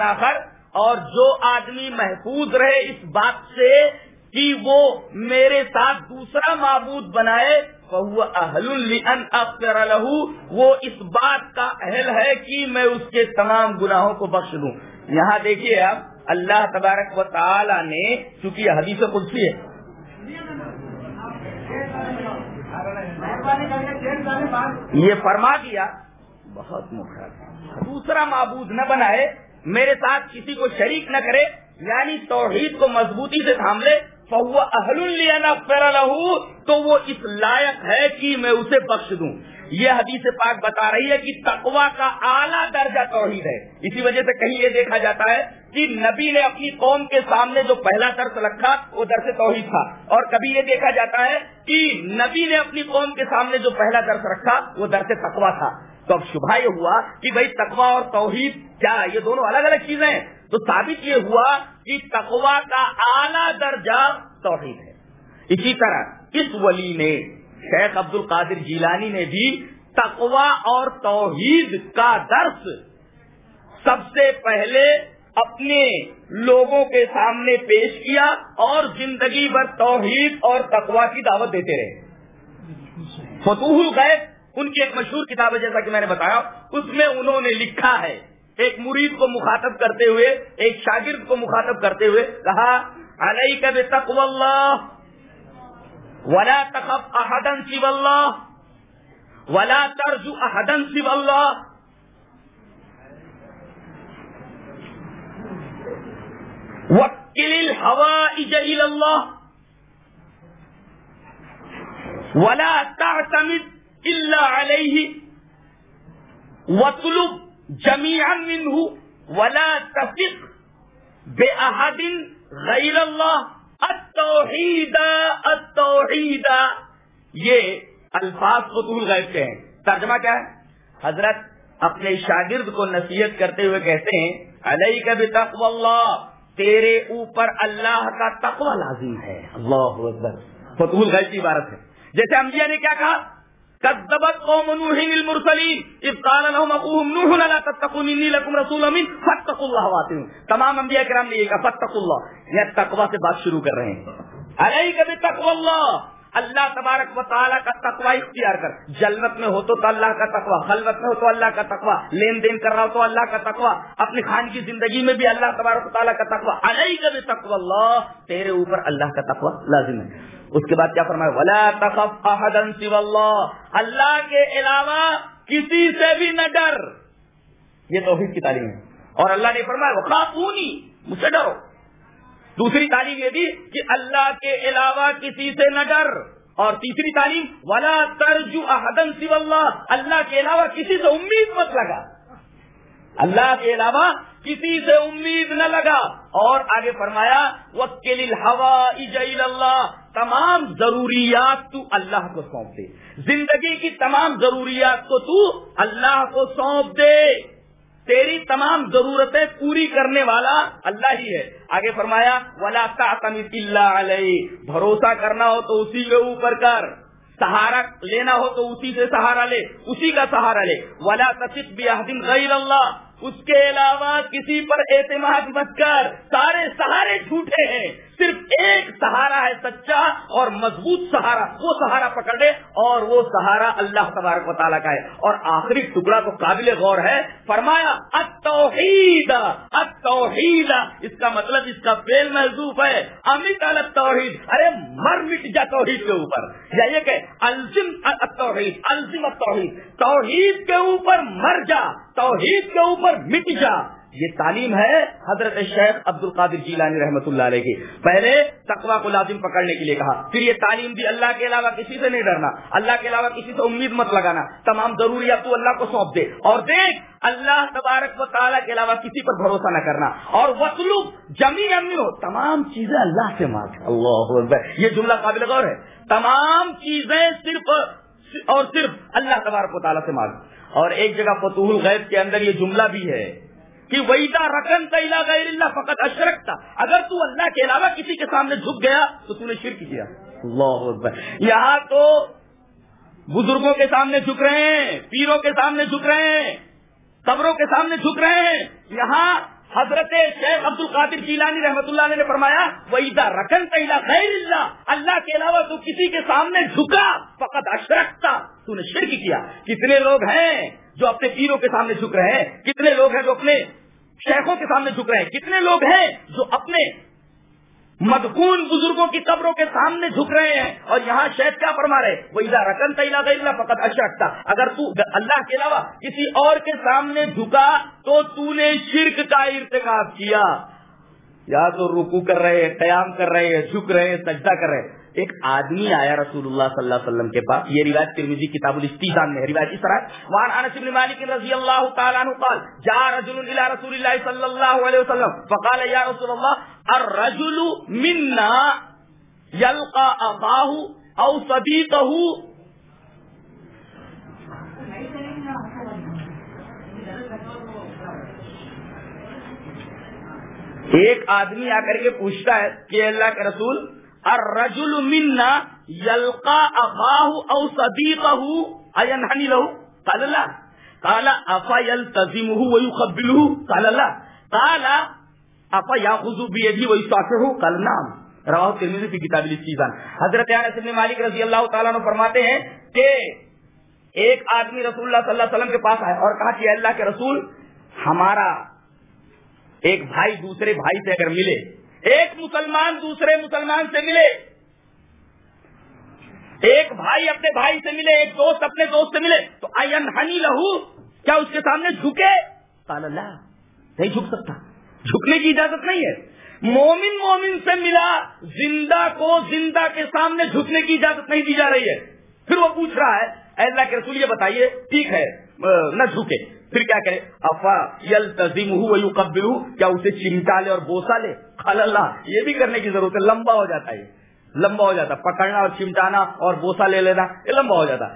آخر، اور جو آدمی محفوظ رہے اس بات سے کہ وہ میرے ساتھ دوسرا معبود بنائے وہ اہل لہو وہ اس بات کا اہل ہے کہ میں اس کے تمام گناہوں کو بخش دوں۔ یہاں دیکھیے آپ اللہ تبارک و تعالی نے چونکہ یہ حدیث قدسی ہے۔ یہ فرما دیا، بہت مخرا دوسرا معبود نہ بنائے، میرے ساتھ کسی کو شریک نہ کرے یعنی توحید کو مضبوطی سے تھام لے، فہو اہل لہو تو وہ اس لائق ہے کہ میں اسے بخش دوں۔ یہ حدیث پاک بتا رہی ہے کہ تقوا کا اعلیٰ درجہ توحید ہے۔ اسی وجہ سے کہیں یہ دیکھا جاتا ہے کہ نبی نے اپنی قوم کے سامنے جو پہلا درس رکھا، وہ درس توحید تھا۔ اور کبھی یہ دیکھا جاتا ہے کہ نبی نے اپنی قوم کے سامنے جو پہلا درس رکھا، وہ درس تقوا تھا۔ تو اب شبہ یہ ہوا کہ بھائی تقوا اور توحید کیا یہ دونوں الگ الگ چیزیں ہیں۔ تو ثابت یہ ہوا کہ تقوا کا اعلیٰ درجہ توحید ہے۔ اسی طرح اس ولی نے، شیخ عبد القادر جیلانی نے بھی تقوا اور توحید کا درس سب سے پہلے اپنے لوگوں کے سامنے پیش کیا اور زندگی بھر توحید اور تقوا کی دعوت دیتے رہے۔ فتوح الغیب، ان کی ایک مشہور کتاب ہے جیسا کہ میں نے بتایا، اس میں انہوں نے لکھا ہے، ایک مرید کو مخاطب کرتے ہوئے، ایک شاگرد کو مخاطب کرتے ہوئے کہا علیہ کب تقو اللہ، ولا تخف احدن سب اللہ، ولا ترجو احدن سب اللہ۔ وکل الحوائج الى اللہ ولا تعتمد الا علیہ وطلب جميعا منه ولا تثق بأحد غیر اللہ التوحید التوحید یہ الفاظ فتح الغیب کے ہیں۔ ترجمہ کیا ہے؟ حضرت اپنے شاگرد کو نصیحت کرتے ہوئے کہتے ہیں علیہ کا بھی اللہ تیرے اوپر اللہ کا تقوی لازم ہے۔ اللہ اکبر۔ فتح الغیب کی عبارت ہے۔ جیسے انبیاء نے کیا کہا؟ كذبت قوم نوح المرسلين اذ قال لهم اخوهم نوح لا لكم رسول فاتقوا الله تمام انبیاء کرام نے یہ کہا، فاتقوا اللہ۔ یہ تقوی سے بات شروع کر رہے ہیں۔ علیک بتقوى اللہ۔ اللہ تبارک و تعالیٰ کا تقوی اختیار کر۔ جلوت میں ہو تو اللہ کا تقوی، خلوت میں ہو تو اللہ کا تقوی، لین دین کر رہا ہو تو اللہ کا تقوی، اپنی خان کی زندگی میں بھی اللہ تبارک و تعالیٰ کا تقوی۔ علیک بتقوى اللہ، تیرے اوپر اللہ کا تقوی لازم ہے۔ اس کے بعد کیا فرمایا؟ ولا تخف احدن سو اللہ اللہ کے علاوہ کسی سے بھی نہ ڈر۔ یہ توحید کی تعلیم ہے۔ اور اللہ نے فرمایا وہ خافونی مجھ سے ڈرو۔ دوسری تعلیم یہ تھی کہ اللہ کے علاوہ کسی سے نہ ڈر۔ اور تیسری تعلیم، ولا ترجو احدن سو اللہ اللہ کے علاوہ کسی سے امید مت لگا۔ اللہ کے علاوہ کسی سے امید نہ لگا۔ اور آگے فرمایا وکیل ہوا اللہ تمام ضروریات تو اللہ کو سونپ دے۔ زندگی کی تمام ضروریات کو تو اللہ کو سونپ دے۔ تیری تمام ضرورتیں پوری کرنے والا اللہ ہی ہے۔ آگے فرمایا، ولا اللہ علیہ بھروسہ کرنا ہو تو اسی کے اوپر کر۔ سہارا لینا ہو تو اسی سے سہارا لے، اسی کا سہارا لے۔ ولا تصف بھی غیر اللہ اس کے علاوہ کسی پر اعتماد مت کر۔ سارے سہارے جھوٹے ہیں۔ صرف ایک سہارا ہے سچا اور مضبوط سہارا، وہ سہارا پکڑ لے اور وہ سہارا اللہ تبارک و تعالیٰ کا ہے۔ اور آخری ٹکڑا تو قابل غور ہے۔ فرمایا اتوحید اتوحید اس کا مطلب اس کا فیل محضوف ہے۔ امت توحید ارے، مر مٹ جا توحید کے اوپر۔ یا یہ کہ الزم التوحید الزم التوحید۔ توحید کے اوپر مر جا، توحید کے اوپر مٹ جا۔ یہ تعلیم ہے حضرت شیخ عبد القادر جیلانی رحمت اللہ علیہ کی۔ پہلے تقوا کو لازم پکڑنے کے لیے کہا، پھر یہ تعلیم دی اللہ کے علاوہ کسی سے نہیں ڈرنا، اللہ کے علاوہ کسی سے امید مت لگانا، تمام ضروریات تو اللہ کو سونپ دے۔ اور دیکھ، اللہ تبارک و تعالیٰ کے علاوہ کسی پر بھروسہ نہ کرنا۔ اور وطلوب جمی امی ہو تمام چیزیں اللہ سے مانگ۔ اللہ یہ جملہ قابل غور ہے۔ تمام چیزیں صرف اور صرف اللہ تبارک و تعالیٰ سے مانگ۔ اور ایک جگہ فتوح الغیب کے اندر یہ جملہ بھی ہے۔ کہ ویدا رقن تیلا غیر اللہ فقط اشرک تھا اگر تو اللہ کے علاوہ کسی کے سامنے جھک گیا تو تو نے شرک کیا۔ اللہ اکبر۔ یہاں تو بزرگوں کے سامنے جھک رہے ہیں، پیروں کے سامنے جھک رہے ہیں، قبروں کے سامنے جھک رہے ہیں۔ یہاں حضرت شیخ عبد القادر جیلانی رحمت اللہ نے فرمایا ویدا رقن تیلا غیر اللہ اللہ کے علاوہ تو کسی کے سامنے جھکا فقط اشرک تھا تو نے شرک کیا۔ کتنے لوگ ہیں جو اپنے پیروں کے سامنے جھک رہے ہیں، کتنے لوگ ہیں جو اپنے شیخوں کے سامنے جھک رہے ہیں؟ کتنے لوگ ہیں جو اپنے مدخون بزرگوں کی قبروں کے سامنے جھک رہے ہیں؟ اور یہاں شیخ کیا فرما رہے وہ رقن تیلا اللہ فقط اشرک تھا اگر تو اللہ کے علاوہ کسی اور کے سامنے جھکا تو تو نے شرک کا ارتکاب کیا۔ یا تو رکو کر رہے ہیں، قیام کر رہے ہیں، جھک رہے ہیں، سجدہ کر رہے ہیں۔ ایک آدمی آیا رسول اللہ صلی اللہ علیہ وسلم کے پاس، یہ روایت ترمیزی کتاب الاستیزان میں روایت اس طرح۔ وان انس بن مالک رضی اللہ تعالی عنہ قال، جاء رجل الى رسول الله صلی اللہ علیہ وسلم فقال، یا رسول اللہ، الرجل منا يلقى اخاه او صديقه ایک آدمی آ کر کے پوچھتا ہے کہ اللہ کے رسول الرجل منا يلقى اخاه او صديقه. اينحني له؟ قال لا. قال افا يلتزمه ويقبله قال لا. قال افا ياخذ بيده ويصافحه قال نعم. رواہ ترمیزی کی کتاب چیزان حضرت انس بن مالک رضی اللہ تعالیٰ نے فرماتے ہیں کہ ایک آدمی رسول اللہ صلی اللہ علیہ وسلم کے پاس آئے اور کہا کہ اللہ کے رسول، ہمارا ایک بھائی دوسرے بھائی سے اگر ملے ایک مسلمان دوسرے مسلمان سے ملے۔ ایک بھائی اپنے بھائی سے ملے، ایک دوست اپنے دوست سے ملے۔ تو این ہنی لہو، کیا اس کے سامنے جھکے؟ اللہ، نہیں جھک سکتا۔ جھکنے کی اجازت نہیں ہے۔ مومن مومن سے ملا، زندہ کو زندہ کے سامنے جھکنے کی اجازت نہیں دی جا رہی ہے۔ پھر وہ پوچھ رہا ہے اللہ کے رسول، یہ بتائیے، ٹھیک ہے نہ جھکے۔ پھر کیا کرے؟ افا یل تزیم ہوں کیا اسے چمٹا لے اور بوسا لے؟ خال اللہ، یہ بھی کرنے کی ضرورت ہے، لمبا ہو جاتا ہے لمبا ہو جاتا، پکڑنا اور چمٹانا اور بوسا لے لینا، یہ لمبا ہو جاتا۔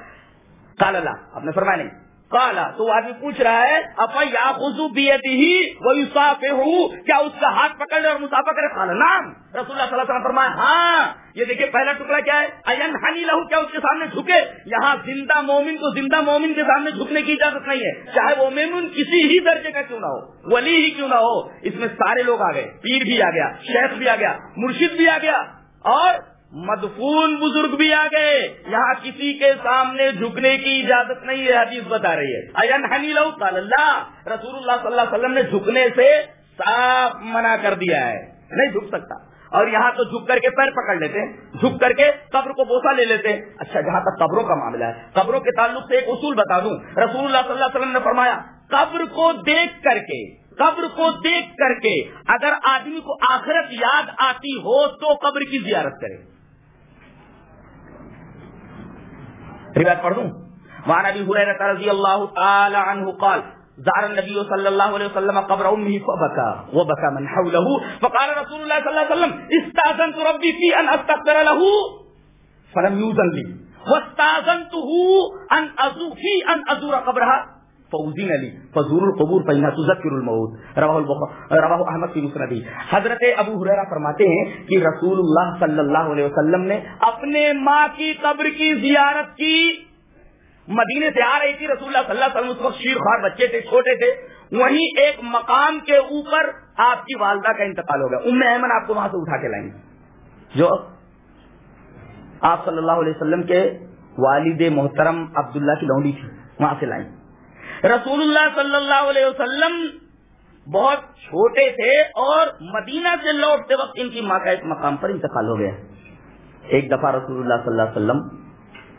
خال اللہ، آپ نے فرمایا نہیں۔ کالا تو آدمی پوچھ رہا ہے اپا یا خزو بیتی ہی وہ ہوں کیا اس کا ہاتھ پکڑ لے اور مسافہ کرے؟ کالا نام رسول اللہ صلی اللہ علیہ وسلم فرمایا ہاں یہ دیکھیے، پہلا ٹکڑا کیا ہے؟ این ہنی لہو، کیا اس کے سامنے جھکے؟ یہاں زندہ مومن کو زندہ مومن کے سامنے جھکنے کی اجازت نہیں ہے۔ چاہے وہ مومن کسی ہی درجے کا کیوں نہ ہو، ولی ہی کیوں نہ ہو، اس میں سارے لوگ آ گئے، پیر بھی آ گیا، شیخ بھی آ گیا، مرشد بھی آ گیا، اور مدفون بزرگ بھی آ گئے۔ یہاں کسی کے سامنے جھکنے کی اجازت نہیں ہے، حدیث بتا رہی ہے۔ ہنی لو اللہ، رسول اللہ صلی اللہ علیہ وسلم نے جھکنے سے صاف منع کر دیا ہے۔ نہیں جھک سکتا۔ اور یہاں تو جھک کر کے پیر پکڑ لیتے ہیں۔ جھک کر کے قبر کو بوسا لے لیتے ہیں۔ اچھا جہاں تک قبروں کا معاملہ ہے، قبروں کے تعلق سے ایک اصول بتا دوں۔ رسول اللہ صلی اللہ علیہ وسلم نے فرمایا، قبر کو دیکھ کر کے، قبر کو دیکھ کر کے اگر آدمی کو آخرت یاد آتی ہو تو قبر کی زیارت کرے۔ روایت پڑھ دوں؟ وعن ابي هريره رضي الله تعالى عنه قال، زار النبي صلى الله عليه وسلم قبر امه فبكى وبكى من حوله فقال رسول الله صلى الله عليه وسلم، استاذنت ربي في ان استغفر له فلم يوزن لي واستاذنته ان ازور في ان ازور قبرها فوزین علی فضور القبور پہنا تذکر الموت۔ رواہ رواہ احمد کی مسندی۔ حضرت ابو حریرہ فرماتے ہیں کہ رسول اللہ صلی اللہ علیہ وسلم نے اپنے ماں کی قبر کی زیارت کی۔ مدینے سے آ رہی تھی رسول اللہ صلی اللہ علیہ وسلم، اس وقت شیر خوار بچے تھے، چھوٹے تھے۔ وہیں ایک مقام کے اوپر آپ کی والدہ کا انتقال ہو گیا۔ ام احمد آپ کو وہاں سے اٹھا کے لائیں گے۔ جو آپ صلی اللہ علیہ وسلم کے والد محترم عبداللہ کی لونڈی تھی، وہاں سے لائیں۔ رسول اللہ صلی اللہ علیہ وسلم بہت چھوٹے تھے اور مدینہ سے لوٹتے وقت ان کی ماں کا ایک مقام پر انتقال ہو گیا۔ ایک دفعہ رسول اللہ صلی اللہ علیہ وسلم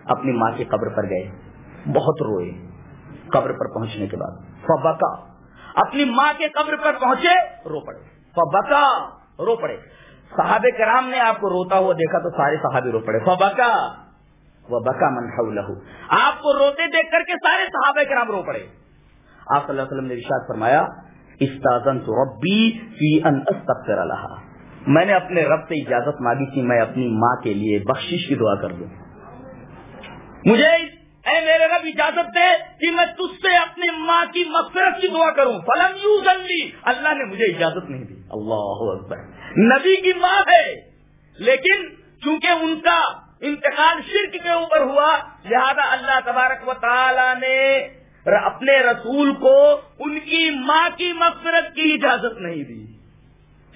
اپنی ماں کی قبر پر گئے، بہت روئے قبر پر پہنچنے کے بعد۔ فبکا، اپنی ماں کے قبر پر پہنچے، رو پڑے۔ فبکا، رو پڑے۔ صحابہ کرام نے آپ کو روتا ہوا دیکھا تو سارے صحابی رو پڑے۔ فبکا وہ بکا من لہو آپ کو روتے دیکھ کر کے سارے صحابہ کرام رو پڑے۔ آپ صلی اللہ علیہ وسلم نے ارشاد فرمایا استاذن تو ربی فی ان استغفر لها میں نے اپنے رب سے اجازت مانگی کہ میں اپنی ماں کے لیے بخشش کی دعا کر دوں۔ مجھے اے میرے رب اجازت دے کہ میں تجھ سے اپنی ماں کی مغفرت کی دعا کروں۔ فلم یو اللہ نے مجھے اجازت نہیں دی۔ اللہ اکبر۔ نبی کی ماں ہے، لیکن چونکہ ان کا انتقال شرک کے اوپر ہوا، لہذا اللہ تبارک و تعالی نے اپنے رسول کو ان کی ماں کی مغفرت کی اجازت نہیں دی۔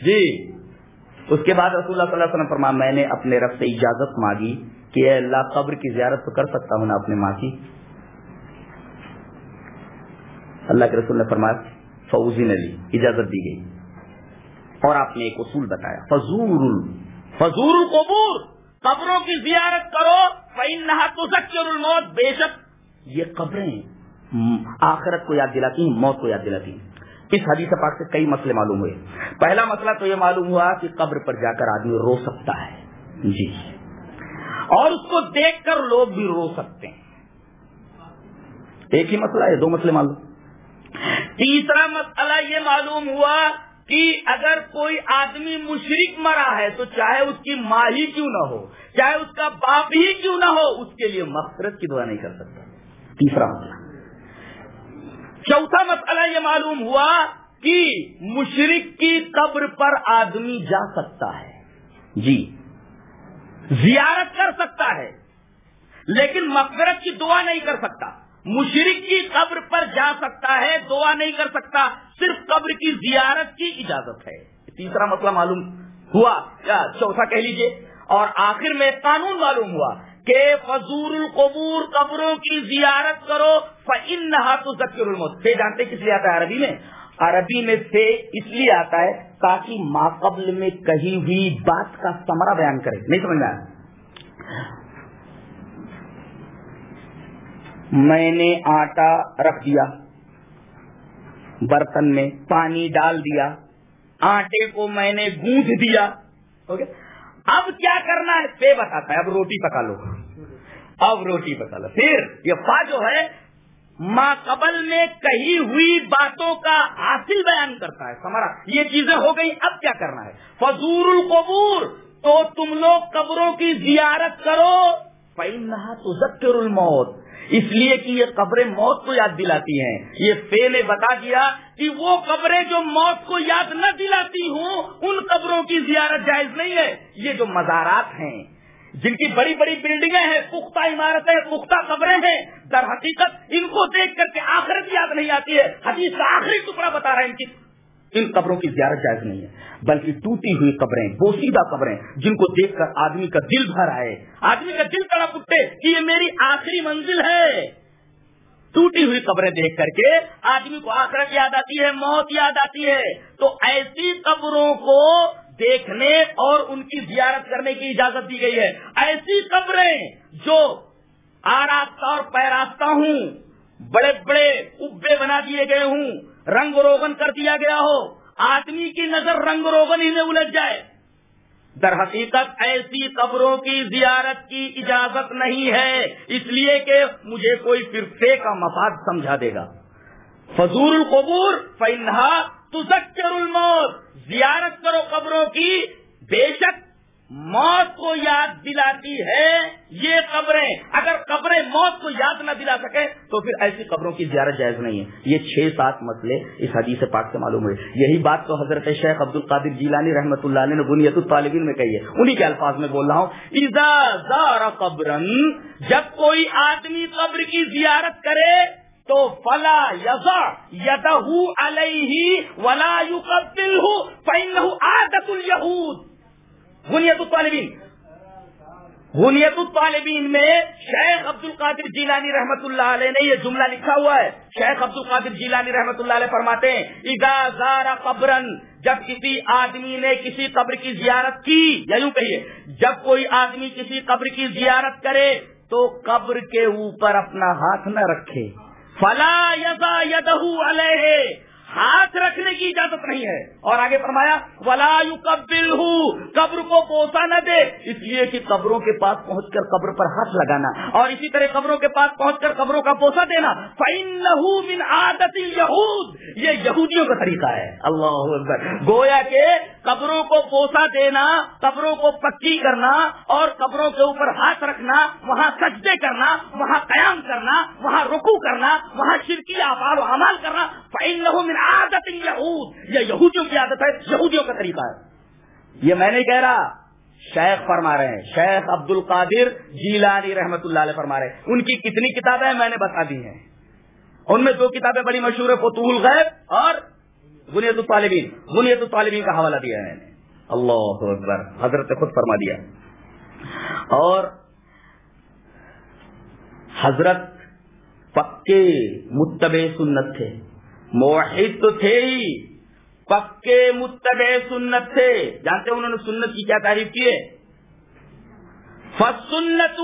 جی اس کے بعد رسول اللہ صلی اللہ علیہ وسلم فرما میں نے اپنے رب سے اجازت مانگی کہ اے اللہ قبر کی زیارت تو کر سکتا ہوں نا اپنے ماں کی۔ اللہ کے رسول نے فرمایا فوزین علی اجازت دی گئی۔ اور آپ نے ایک اصول بتایا فضور فضور القبور قبروں کی زیارت کرو نہ تو الموت۔ بے شک یہ قبریں آخرت کو یاد دلاتی ہیں موت کو یاد دلاتی۔ ہیں اس حدیث پاک سے کئی مسئلے معلوم ہوئے۔ پہلا مسئلہ تو یہ معلوم ہوا کہ قبر پر جا کر آدمی رو سکتا ہے۔ جی۔ اور اس کو دیکھ کر لوگ بھی رو سکتے ہیں۔ ایک ہی مسئلہ ہے، دو مسئلے معلوم۔ تیسرا مسئلہ یہ معلوم ہوا کہ اگر کوئی آدمی مشرق مرا ہے تو چاہے اس کی ماں ہی کیوں نہ ہو، چاہے اس کا باپ ہی کیوں نہ ہو، اس کے لیے مغفرت کی دعا نہیں کر سکتا۔ تیسرا مسئلہ۔ چوتھا مسئلہ یہ معلوم ہوا کہ مشرق کی قبر پر آدمی جا سکتا ہے۔ جی زیارت کر سکتا ہے، لیکن مغفرت کی دعا نہیں کر سکتا۔ مشرق کی قبر پر جا سکتا ہے، دعا نہیں کر سکتا، صرف قبر کی زیارت کی اجازت ہے۔ تیسرا مسئلہ معلوم ہوا، یا چوتھا کہہ لیجیے۔ اور آخر میں قانون معلوم ہوا کہ فضور القبور قبروں کی زیارت کرو فن تو ذکر الموت۔ سے جانتے کس لیے آتا ہے عربی میں؟ عربی میں سے اس لیے آتا ہے تاکہ ماقبل میں کہی ہوئی بات کا سمرا بیان کرے۔ نہیں سمجھ میں آیا؟ میں نے آٹا رکھ دیا۔ برتن میں پانی ڈال دیا۔ آٹے کو میں نے گونج دیا۔ اوکے؟ اب کیا کرنا ہے؟ پے بتاتا ہے۔ اب روٹی پکا لو۔ اب روٹی پکا لو۔ پھر یہ فا جو ہے، ماں قبل میں کہی ہوئی باتوں کا حاصل بیان کرتا ہے۔ سمرا، یہ چیزیں ہو گئی اب کیا کرنا ہے؟ فضور القبور، تو تم لوگ قبروں کی زیارت کرو۔ پہنا تو ذکر الموت۔ اس لیے کہ یہ قبریں موت کو یاد دلاتی ہیں۔ یہ فے نے بتا دیا کہ وہ قبریں جو موت کو یاد نہ دلاتی ہوں، ان قبروں کی زیارت جائز نہیں ہے۔ یہ جو مزارات ہیں، جن کی بڑی بڑی بلڈنگیں ہیں، پختہ عمارتیں، پختہ قبریں ہیں، در حقیقت ان کو دیکھ کر کے آخرت یاد نہیں آتی ہے۔ حدیث کا آخری ٹکڑا بتا رہا ہے ان کی۔ ان قبروں کی زیارت جائز نہیں ہے، بلکہ ٹوٹی ہوئی قبریں، بوسیدہ قبریں، جن کو دیکھ کر آدمی کا دل بھر آئے۔ آدمی کا دل تڑپ اٹھے کہ یہ میری آخری منزل ہے۔ ٹوٹی ہوئی قبریں دیکھ کر کے آدمی کو آخرت یاد آتی ہے، موت یاد آتی ہے۔ تو ایسی قبروں کو دیکھنے اور ان کی زیارت کرنے کی اجازت دی گئی ہے۔ ایسی قبریں جو آراستہ اور پیراستہ ہوں، بڑے بڑے ابے بنا دیے گئے ہوں رنگ روغن کر دیا گیا ہو، آدمی کی نظر رنگ روغن ہی میں الجھ جائے۔ در حقیقت ایسی قبروں کی زیارت کی اجازت نہیں ہے، اس لیے کہ مجھے کوئی فرقے کا مفاد سمجھا دے گا۔ فضول القبور فنہا تذکر الموت۔ زیارت کرو قبروں کی، بے شک موت کو یاد دلاتی ہے یہ قبریں۔ اگر قبریں موت کو یاد نہ دلا سکے تو پھر ایسی قبروں کی زیارت جائز نہیں ہے۔ یہ چھ سات مسئلے اس حدیث پاک سے معلوم ہوئے۔ یہی بات تو حضرت شیخ عبد القادر جیلانی رحمۃ اللہ علیہ نے بنیت الطالبین میں کہی ہے۔ انہی کے الفاظ میں بول رہا ہوں۔ ایزا قبرن، جب کوئی آدمی قبر کی زیارت کرے تو فلا یزا یدہ علیہ ولا یقبلہ فإنہ عادت الیہود۔ غنیت الطالبین۔ غنیت الطالبین میں شیخ عبد القادر جیلانی رحمت اللہ علیہ نے یہ جملہ لکھا ہوا ہے۔ شیخ عبد القادر جیلانی رحمت اللہ علیہ فرماتے ہیں، اذا زار قبرن جب کسی آدمی نے کسی قبر کی زیارت کی، یا یوں کہیے، جب کوئی آدمی کسی قبر کی زیارت کرے، تو قبر کے اوپر اپنا ہاتھ نہ رکھے۔ فلا یزا یدہ علیہ ہاتھ رکھنے کی اجازت نہیں ہے۔ اور آگے فرمایا، ولا قبل قبر کو بوسا نہ دے۔ اس لیے کہ قبروں کے پاس پہنچ کر قبر پر ہاتھ لگانا۔ اور اسی طرح قبروں کے پاس پہنچ کر قبروں کا بوسا دینا۔ من عادت یہود یہ یہودیوں کا طریقہ ہے۔ اللہ اکبر۔ گویا کے قبروں کو بوسا دینا، قبروں کو پکی کرنا، اور قبروں کے اوپر ہاتھ رکھنا، وہاں سجدے کرنا، وہاں قیام کرنا، وہاں رکو کرنا، وہاں شرکی آبار و عمال کرنا۔ فائن من عادت یہود یہ یہودیوں کی عادت ہے، یہودیوں کا طریقہ ہے۔ یہ میں نہیں کہہ رہا، شیخ فرما رہے ہیں۔ شیخ عبد القادر جیلانی رحمت اللہ علیہ فرما رہے ہیں۔ ان کی کتنی کتابیں میں نے بتا دی ہیں۔ ان میں دو کتابیں بڑی مشہور ہے فتول غیب اور بنیاد الطالبین۔ بنیاد الطالبین کا حوالہ دیا ہے میں نے۔ اللہ اکبر، حضرت خود فرما دیا۔ اور حضرت پکے متبع سنت تھے۔ موحد تو تھے ہی۔ پکے متبع سنت تھے۔ جانتے انہوں نے سنت کی کیا تعریف کی ہے؟ فسنت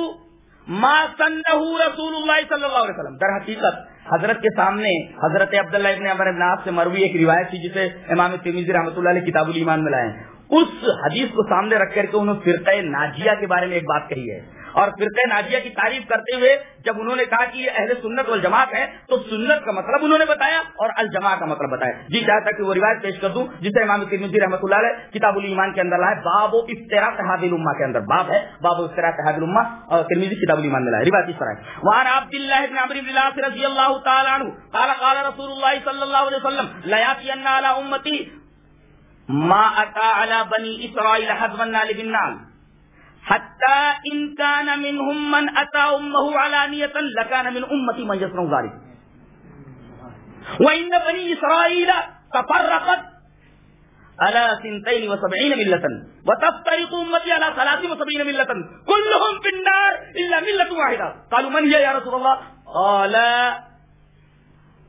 ما سنہ رسول اللہ صلی اللہ علیہ وسلم۔ در حقیقت، حضرت کے سامنے حضرت عبداللہ ابن عمر ابن آپ سے مروی ایک روایت تھی جسے امام ترمیزی رحمۃ اللہ علیہ کتاب الایمان میں لائے اس حدیث کو سامنے رکھ کر کے انہوں نے فرقہ ناجیہ کے بارے میں ایک بات کہی ہے۔ اور فرقہ ناجیہ کی تعریف کرتے ہوئے جب انہوں نے کہا کہ یہ اہل سنت والجماعت ہے تو سنت کا مطلب انہوں نے بتایا اور الجماع کا مطلب بتایا۔ جی چاہتا کہ وہ روایت پیش کر دوں، جسے امام ترمزی رحمۃ اللہ علیہ کتاب الایمان کے اندر لائے باب و افطرا تحاد الما کے اندر۔ باب ہے، باب و افطرا تحاد الما اور ترمیزی کتاب الایمان میں لائے روایت اس طرح ہے۔ وہاں عبد اللہ بن عمرو بن العاص رضی اللہ تعالی عنہ قال قال رسول اللہ صلی اللہ علیہ وسلم، لا یاتین علی امتی ما اتا علی بنی اسرائیل حذبا لبنان حتى ان كان منهم من اتى امه علانيه لكان من امتي من يصنع ذلك. وان بني اسرائيل تفرقت على سنتين وسبعين ملة، وتفترق أمتي على ثلاث وسبعين ملة، كلهم في النار إلا ملة واحدة. قالوا من هي يا رسول الله؟ قال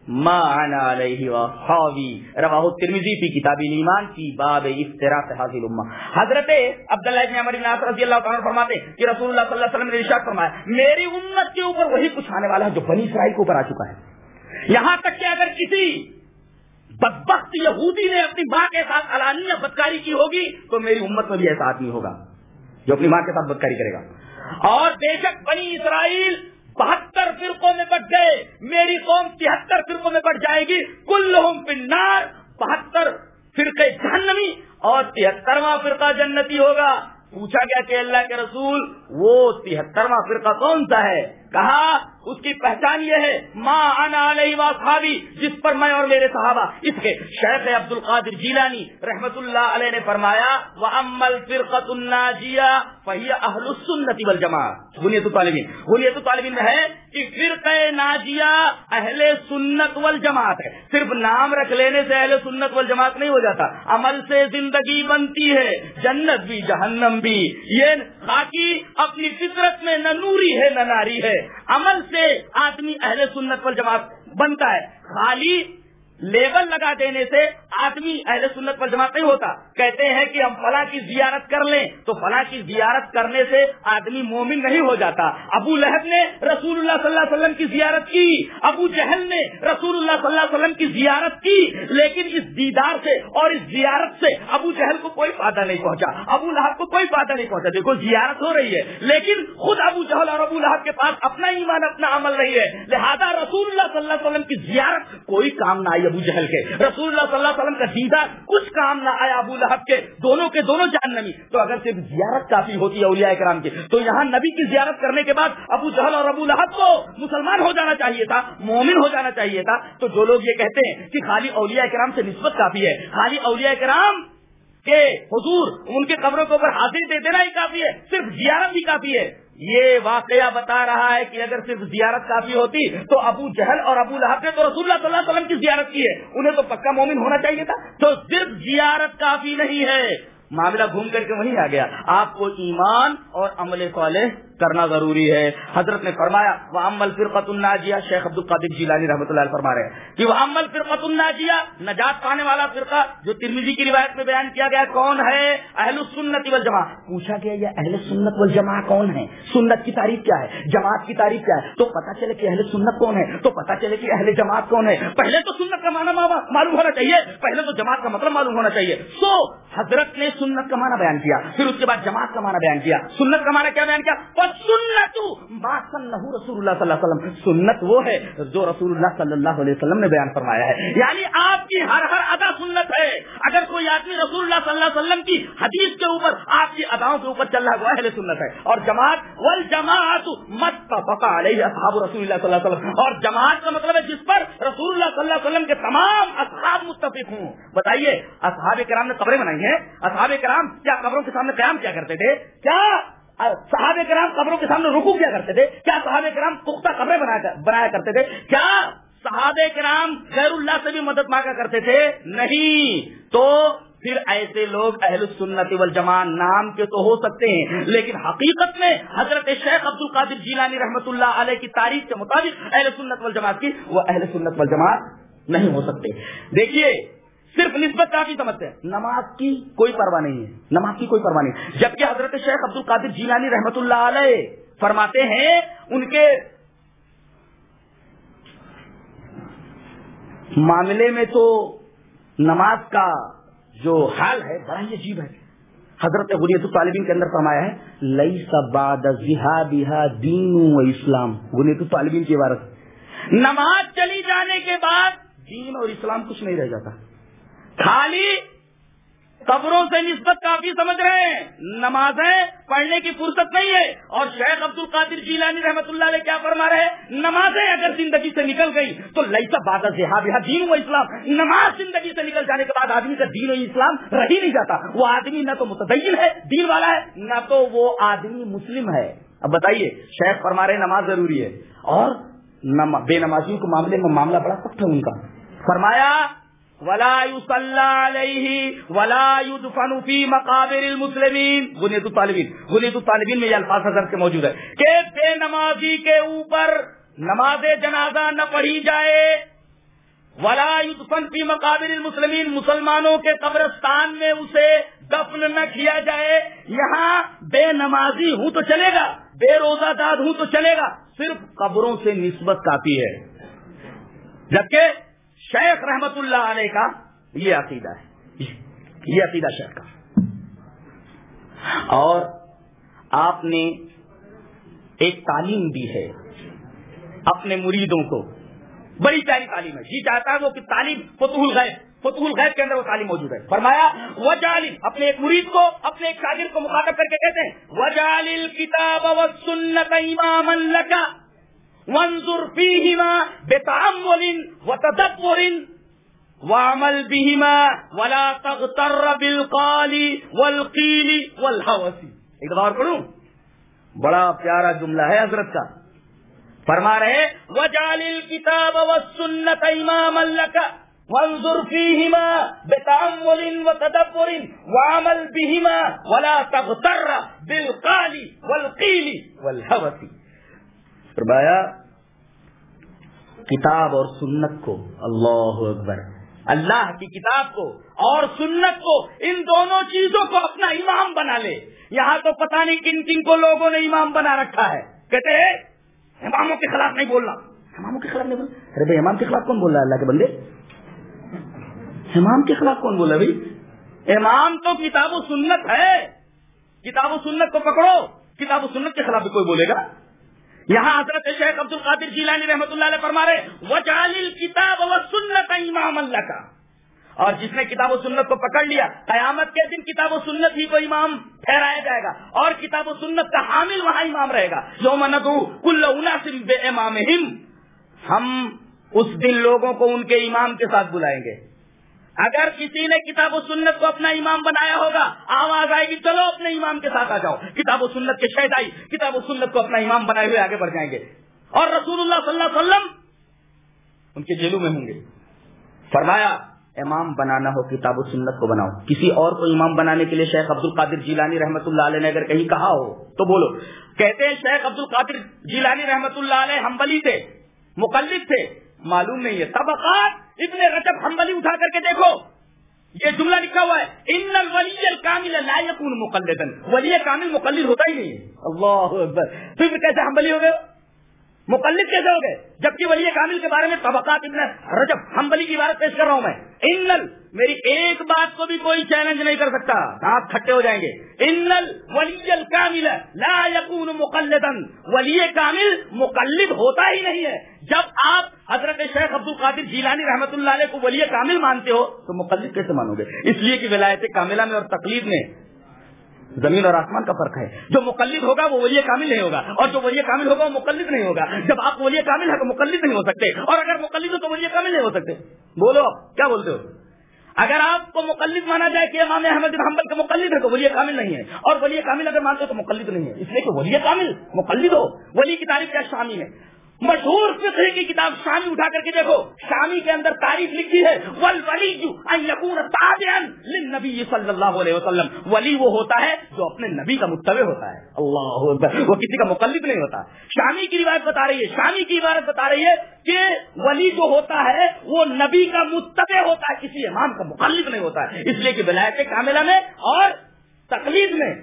ما انا علیہ واصحابی رواہ الترمذی فی کتاب الایمان فی باب افتراء هذه الامه حضرت عبداللہ ابن عمر بن عاص رضی اللہ تعالی عنہ فرماتے ہیں کہ رسول اللہ صلی اللہ علیہ وسلم نے ارشاد فرمایا، میری امت کے اوپر وہی کچھ آنے والا ہے جو بنی اسرائیل کے اوپر آ چکا ہے۔ یہاں تک کہ اگر کسی بدبخت یہودی نے اپنی ماں کے ساتھ علانیہ بدکاری کی ہوگی، تو میری امت میں بھی ایسا آدمی ہوگا جو اپنی ماں کے ساتھ بدکاری کرے گا۔ اور بے شک بنی اسرائیل بہتر فرقوں میں بٹ گئے، میری قوم تہتر فرقوں میں بٹ جائے گی۔ کل پنار بہتر فرقے جہنمی اور تہترواں فرقہ جنتی ہوگا۔ پوچھا گیا کہ اللہ کے رسول، وہ تہترواں فرقہ کون سا ہے؟ کہا، اس کی پہچان یہ ہے ماں انا علیہ صحابی جس پر میں اور میرے صحابہ، اس کے شیخ عبد القادر جیلانی رحمت اللہ علیہ نے فرمایا وہ امل فرقت الناجیہ فہی اہل السنت والجماعت بنیت طالبین بنیت طالبین میں ہے کہ فرق ناجیہ اہل سنت والجماعت ہے۔ صرف نام رکھ لینے سے اہل سنت والجماعت نہیں ہو جاتا۔ عمل سے زندگی بنتی ہے، جنت بھی، جہنم بھی۔ یہ باقی اپنی فطرت میں نہ نوری ہے، نہ ناری ہے۔ عمل سے آدمی اہل سنت پر جواب بنتا ہے۔ خالی لیبل لگا دینے سے آدمی اہل سنت پر جماعت نہیں ہوتا۔ کہتے ہیں کہ ہم فلاں کی زیارت کر لیں تو فلاں کی زیارت کرنے سے آدمی مومن نہیں ہو جاتا۔ ابو لہب نے رسول اللہ صلی اللہ علیہ وسلم کی زیارت کی۔ ابو جہل نے رسول اللہ صلی اللہ علیہ وسلم کی زیارت کی۔ لیکن اس دیدار سے اور اس زیارت سے ابو جہل کو کوئی فائدہ نہیں پہنچا۔ ابو لہب کو کوئی فائدہ نہیں پہنچا۔ دیکھو، زیارت ہو رہی ہے۔ لیکن خود ابو جہل اور ابو لہب کے پاس اپنا ایمان، اپنا عمل نہیں ہے۔ لہذا رسول اللہ صلی اللہ علیہ وسلم کی زیارت کوئی کام نہ آئی۔ ابو جہل کے، رسول اللہ صلی اللہ علیہ وسلم کا دیدار کچھ کام نہ آیا ابو لہب کے، دونوں کے دونوں جہنمی۔ تو اگر صرف زیارت کافی ہوتی ہے اولیاء کرام کی، تو یہاں نبی کی زیارت کرنے کے بعد ابو جہل اور ابو لہب کو مسلمان ہو جانا چاہیے تھا، مومن ہو جانا چاہیے تھا۔ تو جو لوگ یہ کہتے ہیں کہ خالی اولیاء کرام سے نسبت کافی ہے، خالی اولیاء کرام کے حضور ان کے قبروں کے اوپر حاضری دے دینا ہی کافی ہے، صرف زیارت بھی کافی ہے۔ یہ واقعہ بتا رہا ہے کہ اگر صرف زیارت کافی ہوتی تو ابو جہل اور ابو لہب نے تو رسول اللہ صلی اللہ علیہ وسلم کی زیارت کی ہے۔ انہیں تو پکا مومن ہونا چاہیے تھا۔ تو صرف زیارت کافی نہیں ہے۔ معاملہ گھوم کر کے وہیں آ گیا۔ آپ کو ایمان اور عمل صالح کرنا ضروری ہے۔ حضرت نے فرمایا وہ امل فرقت الناجیہ شیخ عبد القادر جیلانی رحمۃ اللہ فرما رہے ہیں کہ وہ امل فرقت الناجیہ نجات پانے والا فرقہ جو ترمیزی کی روایت میں بیان کیا گیا کون ہے؟ اہل سنت والجماع پوچھا گیا، یہ اہل سنت والجماع کون ہے سنت کی تعریف کیا ہے؟ جماعت کی تعریف کیا ہے؟ تو پتا چلے کہ اہل سنت کون ہے تو پتا چلے کہ اہل جماعت کون ہے پہلے تو سنت کا معنی معلوم ہونا چاہیے۔ پہلے تو جماعت کا مطلب معلوم ہونا چاہیے۔ سو، حضرت نے سنت کا معنی بیان کیا، پھر اس کے بعد جماعت کا معنی بیان کیا۔ سنت کا معنی کیا بیان کیا؟ سنت رسول اللہ صلی اللہ علیہ وسلم. سنت وہ ہے جو رسول اللہ صلی اللہ علیہ وسلم نے بیان فرمایا ہے. یعنی آپ کی ہر ہر ادا سنت ہے. اگر کوئی آدمی رسول اللہ صلی اللہ علیہ وسلم کی حدیث کے اوپر آپ کی اداؤں کے اوپر چل رہا ہے، وہ اہل سنت ہے. اور جماعت ول جماعت مت علیہ اصحاب رسول اللہ صلی اللہ علیہ وسلم. اور جماعت کا مطلب ہے جس پر رسول اللہ صلی اللہ علیہ وسلم کے تمام اصحاب متفق ہوں. بتائیے، اصحاب کرام نے قبریں بنائی ہیں؟ اصحاب کرام کیا قبروں کے سامنے قیام کیا کرتے تھے؟ کیا صحابہ کرام قبروں کے سامنے رکو کیا کرتے تھے؟ کیا صحابہ کرام پختہ قبریں بنایا کرتے تھے؟ کیا صحابہ کرام خیر اللہ سے بھی مدد مانگا کرتے تھے؟ نہیں۔ تو پھر ایسے لوگ اہل سنت والجمان نام کے تو ہو سکتے ہیں، لیکن حقیقت میں حضرت شیخ عبد القادر جیلانی رحمت اللہ علیہ کی تاریخ کے مطابق اہل سنت والجماعت کی، وہ اہل سنت والجماعت نہیں ہو سکتے۔ دیکھیے صرف نسبت کافی سمجھتے ہیں؟ نماز کی کوئی پرواہ نہیں ہے۔ نماز کی کوئی پرواہ نہیں۔ جبکہ حضرت شیخ عبد القادر جیلانی رحمت اللہ علیہ فرماتے ہیں، ان کے معاملے میں تو نماز کا جو حال ہے، بڑا ہی عجیب ہے۔ حضرت غنیت الطالبین کے اندر فرمایا ہے لئی سباد دین و اسلام۔ غنیت الطالبین کی عبارت۔ نماز چلی جانے کے بعد دین اور اسلام کچھ نہیں رہ جاتا۔ خالی قبروں سے نسبت کافی سمجھ رہے ہیں۔ نمازیں پڑھنے کی فرصت نہیں ہے۔ اور شیخ عبد القادر جیلانی رحمت اللہ علیہ کیا فرما رہے ہیں؟ نمازیں اگر زندگی سے نکل گئی تو لئیسا بادہ جہاد دین و اسلام۔ نماز زندگی سے نکل جانے کے بعد آدمی کا دین و اسلام رہ ہی نہیں جاتا۔ وہ آدمی نہ تو متدین ہے، دین والا ہے، نہ تو وہ آدمی مسلم ہے۔ اب بتائیے، شیخ فرما رہے نماز ضروری ہے۔ اور بے نمازیوں کے معاملے میں معاملہ بڑا سخت ہے ان کا۔ فرمایا ولا يصلى عليه ولا يدفن في مقابر المسلمين. بنیت الطالبین بنیت الطالبین میں یہ الفاظ حضرت کے موجود ہے کہ بے نمازی کے اوپر نماز جنازہ نہ پڑھی جائے. ولا يدفن في مقابر المسلمین، مسلمانوں کے قبرستان میں اسے دفن نہ کیا جائے. یہاں بے نمازی ہوں تو چلے گا، بے روزہ داد ہوں تو چلے گا، صرف قبروں سے نسبت کافی ہے. جبکہ شیخ رحمت اللہ علیہ کا یہ عقیدہ ہے۔ یہ عقیدہ شیخ کا۔ اور آپ نے ایک تعلیم دی ہے اپنے مریدوں کو۔ بڑی پیاری تعلیم ہے۔ جی چاہتا ہے وہ کہ تعلیم فتح الغیب فتح الغیب کے اندر وہ تعلیم موجود ہے۔ فرمایا وہ اپنے ایک مرید کو، اپنے ایک شاگرد کو مخاطب کر کے کہتے ہیں وہ جالل کتاب و سنت امام لکا۔ وانظر فيهما بتعمل وتدبر. وعمل بهما ولا تغتر بالقال والقيل والهوس. ایک دور پڑھوں بڑا پیارا جملہ ہے حضرت کا. فرما رہے وجعل الكتاب والسنة اماما لك، وانظر فيهما بتعمل وتدبر. وعمل بهما ولا تغتر بالقال والقيل والهوس. فرمایا، کتاب اور سنت کو، اللہ اکبر، اللہ کی کتاب کو اور سنت کو، ان دونوں چیزوں کو اپنا امام بنا لے۔ یہاں تو پتہ نہیں کن کن کو لوگوں نے امام بنا رکھا ہے۔ کہتے ہیں، اماموں کے خلاف نہیں بولنا۔ اماموں کے خلاف نہیں بولنا۔ ارے بھائی، امام کے خلاف کون بول رہا ہے اللہ کے بندے؟ امام کے خلاف کون بول رہا بھائی؟ امام تو کتاب و سنت ہے۔ کتاب و سنت کو پکڑو۔ کتاب و سنت کے خلاف بھی کوئی بولے گا۔ یہاں حضرت شیخ عبد القادر جیلانی رحمۃ اللہ علیہ فرما رہے وجال کتاب و سنت امام اللہ کا اور جس نے کتاب و سنت کو پکڑ لیا، قیامت کے دن کتاب و سنت ہی کو امام ٹھہرایا جائے گا، اور کتاب و سنت کا حامل وہاں امام رہے گا۔ جو منتو کل بے امام ہم اس دن لوگوں کو ان کے امام کے ساتھ بلائیں گے۔ اگر کسی نے کتاب و سنت کو اپنا امام بنایا ہوگا، آواز آئے گی، چلو اپنے امام کے ساتھ آ جاؤ۔ کتاب و سنت کے شہد آئی، کتاب و سنت کو اپنا امام بنائے ہوئے آگے بڑھ جائیں گے۔ اور رسول اللہ صلی اللہ علیہ وسلم ان کے جیلوں میں ہوں گے۔ فرمایا، امام بنانا ہو، کتاب و سنت کو بناؤ۔ کسی اور کو امام بنانے کے لیے شیخ عبد القادر جیلانی رحمۃ اللہ علیہ نے اگر کہیں کہا ہو، تو بولو۔ کہتے ہیں شیخ عبد القادر جیلانی رحمۃ اللہ علیہ ہمبلی تھے، مقلد تھے۔ معلوم نہیں ہے۔ طبقات ابن رجب حنبلی اٹھا کر کے دیکھو۔ یہ جملہ لکھا ہوا ہے۔ ان الولی الکامل لا یکون مقلدا۔ ولی کامل مقلد ہوتا ہی نہیں ہے۔ اللہ اکبر۔ پھر کیسے حنبلی ہو گئے؟ مقلد کیسے ہو گئے جبکہ ولی کامل کے بارے میں طبقات ابن رجب حنبلی کی عبارت پیش کر رہا ہوں میں۔ ان میری ایک بات کو بھی کوئی چیلنج نہیں کر سکتا۔ آپ کھٹے ہو جائیں گے۔ ان ولی الکامل، لا یکون مقلدا۔ ولی کامل مقلد ہوتا ہی نہیں ہے۔ جب آپ حضرت شیخ عبد القادر جیلانی رحمۃ اللہ علیہ کو ولی کامل مانتے ہو، تو مقلد کیسے مانو گے؟ اس لیے کہ ولایت کاملہ میں اور تقلید میں زمین اور آسمان کا فرق ہے۔ جو مقلد ہوگا وہ ولی کامل نہیں ہوگا، اور جو ولی کامل ہوگا وہ مقلد نہیں ہوگا۔ جب آپ ولی کامل ہے تو مقلد نہیں ہو سکتے، اور اگر مقلد ہو تو ولی کامل نہیں ہو سکتے۔ بولو کیا بولتے ہو؟ اگر آپ کو مقلد مانا جائے کہ امام احمد حنبل کے مقلد ہے تو ولی کامل نہیں ہے، اور ولی کامل اگر مانتے تو مقلد نہیں ہے۔ اس لیے کہ ولی کامل، مقلد ہو۔ ولی کی تعریف کیا شامل ہے؟ مشہور فقہ کی کتاب شامی اٹھا کر کے دیکھو۔ شامی کے اندر تاریخ لکھی ہے ول ولی نبی صلی اللہ علیہ وسلم۔ ولی وہ ہوتا ہے جو اپنے نبی کا متبع ہوتا ہے۔ اللہ وہ کسی کا مقلد نہیں ہوتا۔ شامی کی روایت بتا رہی ہے، شامی کی عبارت بتا رہی ہے کہ ولی جو ہوتا ہے، وہ نبی کا متبع ہوتا ہے، کسی امام کا مقلد نہیں ہوتا ہے۔ اس لیے کہ ولایت کاملہ میں اور تقلید میں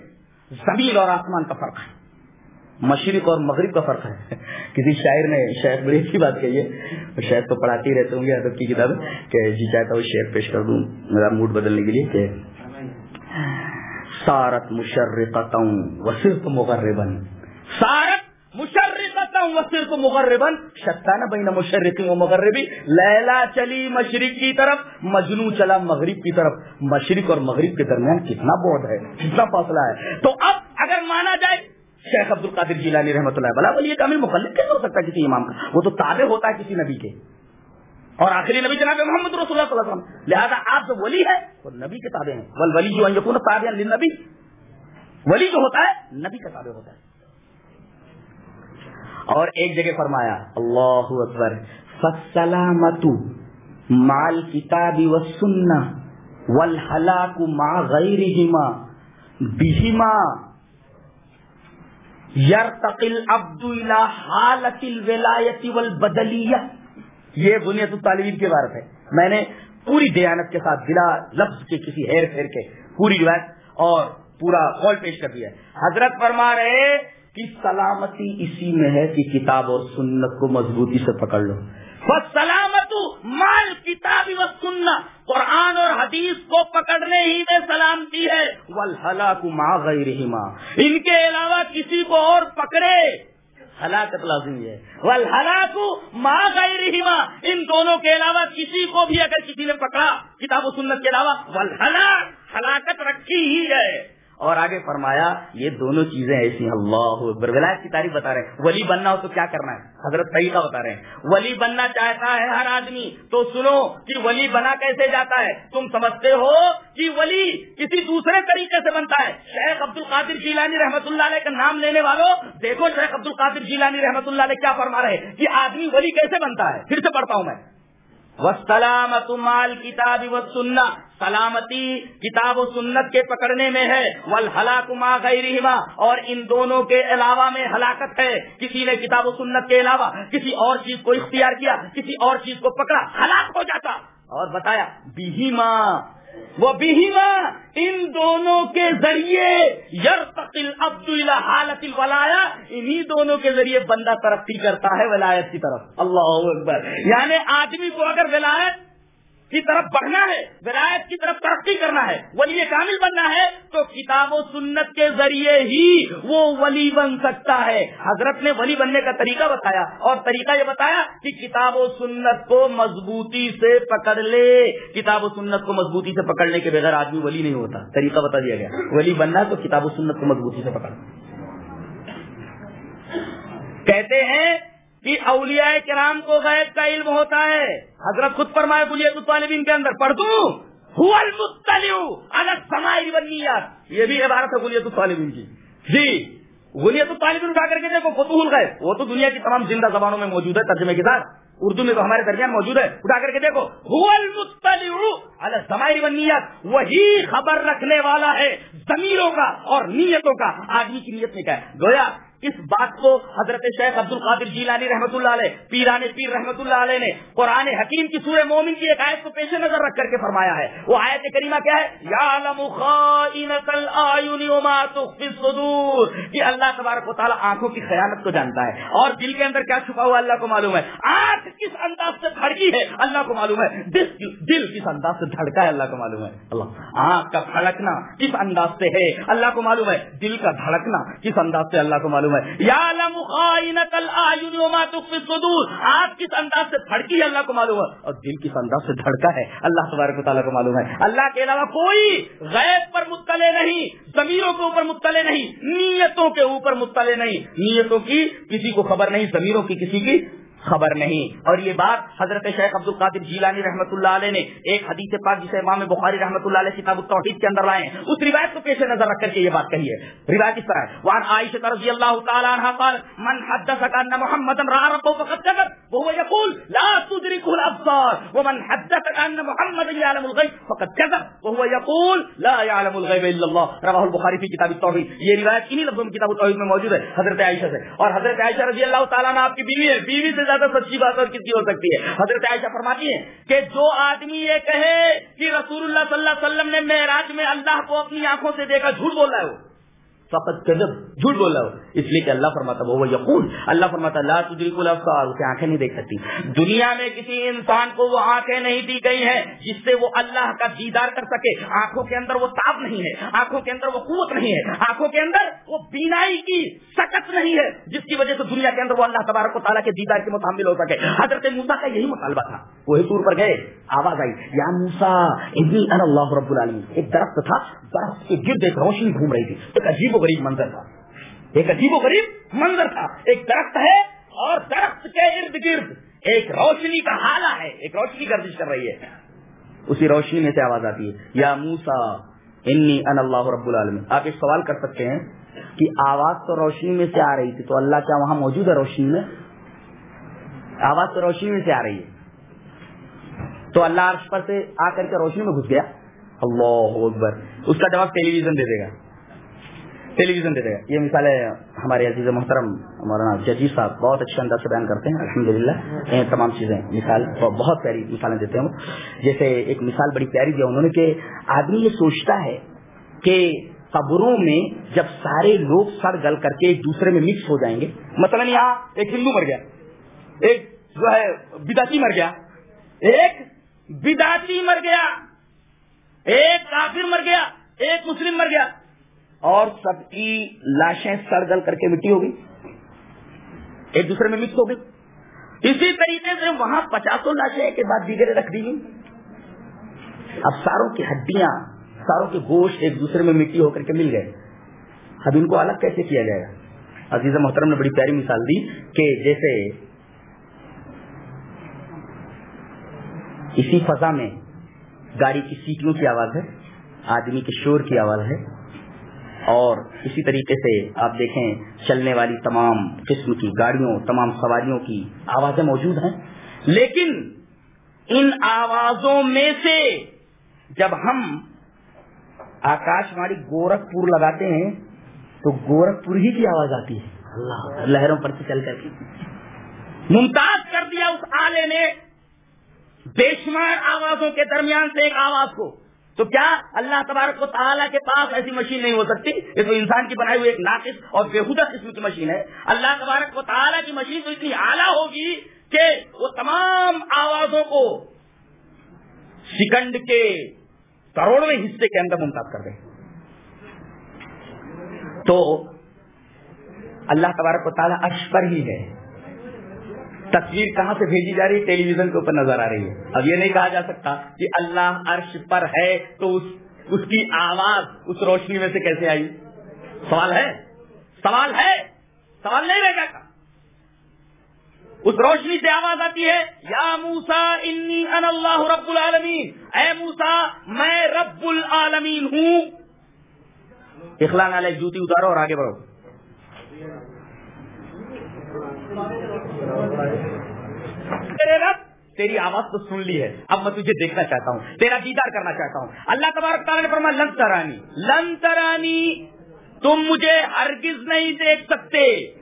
زمین اور آسمان کا فرق ہے۔ مشرق اور مغرب کا فرق ہے۔ کسی شاعر نے شاید بڑی اچھی بات کہی ہے شاید تو پڑھاتے ہی رہتے ہوں گے ادب کی کتاب، کہ جی چاہتا ہوں شعر پیش کر دوں میرا موڈ بدلنے کے لیے کہ سارت مشرقت و صرف مغربن سارت مشرقت و صرف مغربن شتانہ بین مشرقی و مغربی۔ لیلا چلی مشرق کی طرف، مجنو چلا مغرب کی طرف۔ مشرق اور مغرب کے درمیان کتنا بورڈ ہے، کتنا فاصلہ ہے۔ تو اب اگر مانا جائے شیخ عبد القادر جیلانی رحمۃ اللہ بلا ولی کامل مخلف کیسے ہو سکتا ہے کسی امام کا؟ وہ تو تابع ہوتا ہے کسی نبی کے۔ اور آخری نبی جناب محمد رسول اللہ صلی اللہ علیہ وسلم۔ لہذا آپ جو ولی ہے وہ نبی کے تابع ہیں۔ ول ولی جو یقون تابع نبی ولی جو ہوتا ہے، نبی کا تابع ہوتا ہے۔ اور ایک جگہ فرمایا، اللہ اکبر فسلامت مال کتاب و سننا والحلاک مع غیرہما، بہما یرتقل عبد الى حالت الولایت والبدلیہ. یہ بنیاد الطالبین کے بارے ہے. میں نے پوری دیانت کے ساتھ بلا لفظ کے کسی ہیر پھیر کے پوری روایت اور پورا قول پیش کر دیا ہے. حضرت فرما رہے کہ سلامتی اسی میں ہے کہ کتاب اور سنت کو مضبوطی سے پکڑ لو. سلامت مال کتاب و سننا قرآن اور حدیث کو پکڑنے ہی میں سلامتی ہے۔ والحلاک ما غیرہما۔ ان کے علاوہ کسی کو اور پکڑے۔ ہلاکت لازمی ہے۔ والحلاک ما غیرہما۔ ان دونوں کے علاوہ کسی کو بھی اگر کسی نے پکڑا کتاب و سنت کے علاوہ والحلاک ہلاکت رکھی ہی ہے۔ اور آگے فرمایا، یہ دونوں چیزیں ایسی ہیں۔ اللہ اکبر۔ ولایت کی تعریف بتا رہے ہیں۔ ولی بننا ہو تو کیا کرنا ہے؟ حضرت طریقہ بتا رہے ہیں۔ ولی بننا چاہتا ہے ہر آدمی۔ تو سنو کہ ولی بنا کیسے جاتا ہے؟ تم سمجھتے ہو کہ ولی کسی دوسرے طریقے سے بنتا ہے۔ شیخ عبد القادر جیلانی رحمت اللہ علیہ کا نام لینے والوں، دیکھو شیخ عبد القادر جیلانی رحمت اللہ علیہ کیا فرما رہے کہ آدمی ولی کیسے بنتا ہے؟ پھر سے پڑھتا ہوں میں۔ وسلامت مال کتاب و سننا سلامتی کتاب و سنت کے پکڑنے میں ہے ولاکما ہلاک ما غیرہما اور ان دونوں کے علاوہ میں ہلاکت ہے۔ کسی نے کتاب و سنت کے علاوہ کسی اور چیز کو اختیار کیا، کسی اور چیز کو پکڑا، ہلاک ہو جاتا۔ اور بتایا بیہما وہ بیہما ان دونوں کے ذریعے یرتقل عبد حالت الولایا، انہی دونوں کے ذریعے بندہ ترقی کرتا ہے ولایت کی طرف۔ اللہ اکبر۔ یعنی آدمی کو اگر ولایت کی طرف بڑھنا ہے ولایت کی طرف ترقی کرنا ہے، ولی کامل بننا ہے، تو کتاب و سنت کے ذریعے ہی وہ ولی بن سکتا ہے۔ حضرت نے ولی بننے کا طریقہ بتایا اور طریقہ یہ بتایا کہ کتاب و سنت کو مضبوطی سے پکڑ لے۔ کتاب و سنت کو مضبوطی سے پکڑنے کے بغیر آدمی ولی نہیں ہوتا۔ طریقہ بتا دیا گیا۔ ولی بننا تو کتاب و سنت کو مضبوطی سے پکڑ۔ کہتے ہیں کہ اولیاء کرام کو غیب کا علم ہوتا ہے۔ حضرت خود فرمائے بلیت طالبین کے اندر، پڑھ دوں الگ یہ بھی عبارت ہے بلیت طالبین کی۔ جی بلیت طالبین اٹھا کر کے دیکھو فتح الغیب۔ وہ تو دنیا کی تمام زندہ زبانوں میں موجود ہے، ترجمے کے ساتھ۔ اردو میں تو ہمارے درمیان موجود ہے۔ اٹھا کر کے دیکھو۔ سماعی وہی خبر رکھنے والا ہے زمینوں کا اور نیتوں کا۔ آدمی کی نیت میں کیا ہے؟ گویا اس بات کو حضرت شیخ عبد القادر جیلانی رحمۃ اللہ علیہ، پیران پیر رحمۃ اللہ علیہ نے قرآن حکیم کی سورہ مومن کی ایک آیت کو پیش نظر رکھ کر کے فرمایا ہے۔ وہ آیت کریمہ کیا ہے؟ کہ اللہ تبارک و تعالیٰ آنکھوں کی خیانت کو جانتا ہے۔ اور دل کے اندر کیا چھپا ہوا اللہ کو معلوم ہے۔ آنکھ کس انداز سے دھڑکی ہے؟ اللہ کو معلوم ہے۔ دل کس انداز سے دھڑکا ہے؟ اللہ کو معلوم ہے۔ اللہ، آنکھ کا دھڑکنا کس انداز سے ہے؟ اللہ کو معلوم ہے۔ دل کا دھڑکنا کس انداز سے؟ اللہ کو معلوم معلوم ہے۔ یا آپ کس انداز سے دھڑکی اللہ کو معلوم ہے؟ اور دل کس انداز سے دھڑکا ہے؟ اللہ تبارک تعالیٰ کو معلوم ہے۔ اللہ کے علاوہ کوئی غیب پر مطلع نہیں زمیروں کے اوپر مطلع نہیں، نیتوں کے اوپر مطلع نہیں۔ نیتوں کی کسی کو خبر نہیں زمیروں کی کسی کی خبر نہیں۔ اور یہ بات حضرت شیخ عبد القادر جیلانی رحمۃ اللہ علیہ نے ایک حدیث پاک جسے امام بخاری رحمۃ اللہ علیہ کتاب التوحید کے اندر لائے ہیں، اس روایت کو پیش نظر رکھ کر کے یہ بات کہی ہے۔ روایت اس طرح وان عائشہ رضی اللہ تعالی عنہ قال، من حدثك ان محمد راى ربه فقد كذب، وهو يقول، لا تدركه الابصار ومن حدثك ان محمد يعلم الغيب فقد كذب، وهو يقول، لا يعلم الغيب الا الله رواه البخاری في کتاب التوحید۔ یہ روایت انہی لفظوں میں کتاب التوحید میں موجود ہے، حضرت عائشہ سے۔ اور حضرت عائشہ رضی اللہ تعالی عنہ آپ کی بیوی ہے بیوی سے زیادہ سچی بات اور کس کی ہو سکتی ہے۔ حضرت عائشہ فرماتی ہے کہ جو آدمی یہ کہے کہ رسول اللہ صلی اللہ علیہ وسلم نے معراج میں اللہ کو اپنی آنکھوں سے دیکھا، جھوٹ بول رہا ہے وہ۔ فقط کذب جھوٹ بول رہا ہو. اس لیے کہ اللہ فرماتا وہ یقون اللہ فرماتا لا تدرک الابصار اسے آنکھیں نہیں دیکھ سکتی. دنیا میں کسی انسان کو وہ آنکھیں نہیں دی گئی ہیں جس سے وہ اللہ کا دیدار کر سکے. آنکھوں کے اندر وہ تاب نہیں ہے. آنکھوں کے اندر وہ قوت نہیں ہے. آنکھوں کے اندر وہ بینائی کی سکت نہیں ہے جس کی وجہ سے دنیا کے اندر وہ اللہ تبارک و تعالیٰ کے دیدار کے متحمل ہو سکے. حضرت موسا کا یہی مطالبہ تھا. وہی طور پر گئے. آواز آئی. یا موسا اللہ رب العالمین. ایک درخت تھا. درخت کے گرد ایک روشنی گھوم رہی تھی. ایک عجیب و غریب منظر تھا۔ ایک عجیب و غریب منظر تھا۔ ایک درخت ہے اور درخت کے ارد گرد ایک روشنی کا حالہ ہے۔ ایک روشنی گردش کر رہی ہے۔ اسی روشنی میں سے آواز آتی ہے۔ یا موسا انی ان اللہ رب العالمین۔ آپ ایک سوال کر سکتے ہیں کہ آواز تو روشنی میں سے آ رہی تھی تو اللہ کیا وہاں موجود ہے روشنی میں؟ آواز تو روشنی میں سے آ رہی ہے۔ تو اللہ عرش پر سے آ کر کے روشنی میں گھس گیا۔ اللہ اکبر۔ اس کا جواب ٹیلی ویژن دے دے گا۔ ٹیلی ویژن دے دے۔ گا یہ مثال ہے ہمارے عزیز محترم مولانا ججیر صاحب، بہت اچھے انداز سے بیان کرتے ہیں۔ الحمد للہ تمام چیزیں مثال بہت پیاری مثالیں دیتے ہیں۔ جیسے ایک مثال بڑی پیاری دیا انہوں نے کہ آدمی یہ سوچتا ہے کہ قبروں میں جب سارے لوگ سڑ گل کر کے ایک دوسرے میں مکس ہو جائیں گے مثلا یہاں ایک ہندو مر گیا، ایک جو ہے بداتی مر گیا، ایک بداتی مر گیا، ایک کافر مر گیا، ایک مسلم مر گیا۔ اور سب کی لاشیں سڑ گل کر کے مٹی ہو گئی۔ ایک دوسرے میں مکس ہو گئی۔ اسی طریقے سے وہاں پچاسوں لاشیں کے بعد دیگر رکھ دی گئی اب ساروں کی ہڈیاں، ساروں کے گوشت ایک دوسرے میں مٹی ہو کر کے مل گئے۔ اب ان کو الگ کیسے کیا جائے گا؟ عزیز محترم نے بڑی پیاری مثال دی کہ جیسے اسی فضا میں گاڑی کی سیٹیوں کی آواز ہے، آدمی کے شور کی آواز ہے۔ اور اسی طریقے سے آپ دیکھیں چلنے والی تمام قسم کی گاڑیوں، تمام سواریوں کی آوازیں موجود ہیں۔ لیکن ان آوازوں میں سے جب ہم آکاش وانی گورکھپور لگاتے ہیں، تو گورکھپور ہی کی آواز آتی ہے۔ اللہ، لہروں پر سے چل کر کے۔ ممتاز کر دیا اس آلے نے بے شمار آوازوں کے درمیان سے ایک آواز کو۔ تو کیا اللہ تبارک و تعالیٰ کے پاس ایسی مشین نہیں ہو سکتی؟ یہ تو انسان کی بنائی ہوئی ایک ناقص اور بےحدہ قسم کی مشین ہے۔ اللہ تبارک و تعالیٰ کی مشین تو اتنی اعلیٰ ہوگی کہ وہ تمام آوازوں کو سیکنڈ کے کروڑویں حصے کے اندر ممتاز کر دے۔ تو اللہ تبارک و تعالیٰ عرش پر ہی ہے۔ تصویر کہاں سے بھیجی جا رہی ہے؟ ٹیلی ویژن کے اوپر نظر آ رہی ہے۔ اب یہ نہیں کہا جا سکتا کہ اللہ عرش پر ہے تو اس اس کی آواز، اس روشنی میں سے کیسے آئی؟ سوال ہے۔ سوال ہے۔ سوال نہیں رہ جاتا اس روشنی سے آواز آتی ہے، یا موسا انی ان اللہ رب العالمین۔ اے موسا میں رب العالمین ہوں۔ اخلان علیہ جوتی اتارو اور آگے بڑھو۔ تیرے رب، تیری آواز تو سن لی ہے۔ اب میں تجھے دیکھنا چاہتا ہوں، تیرا دیدار کرنا چاہتا ہوں۔ اللہ تبارک تعالیٰ نے فرمایا، لن ترانی لن ترانی، تم مجھے ہرگز نہیں دیکھ سکتے۔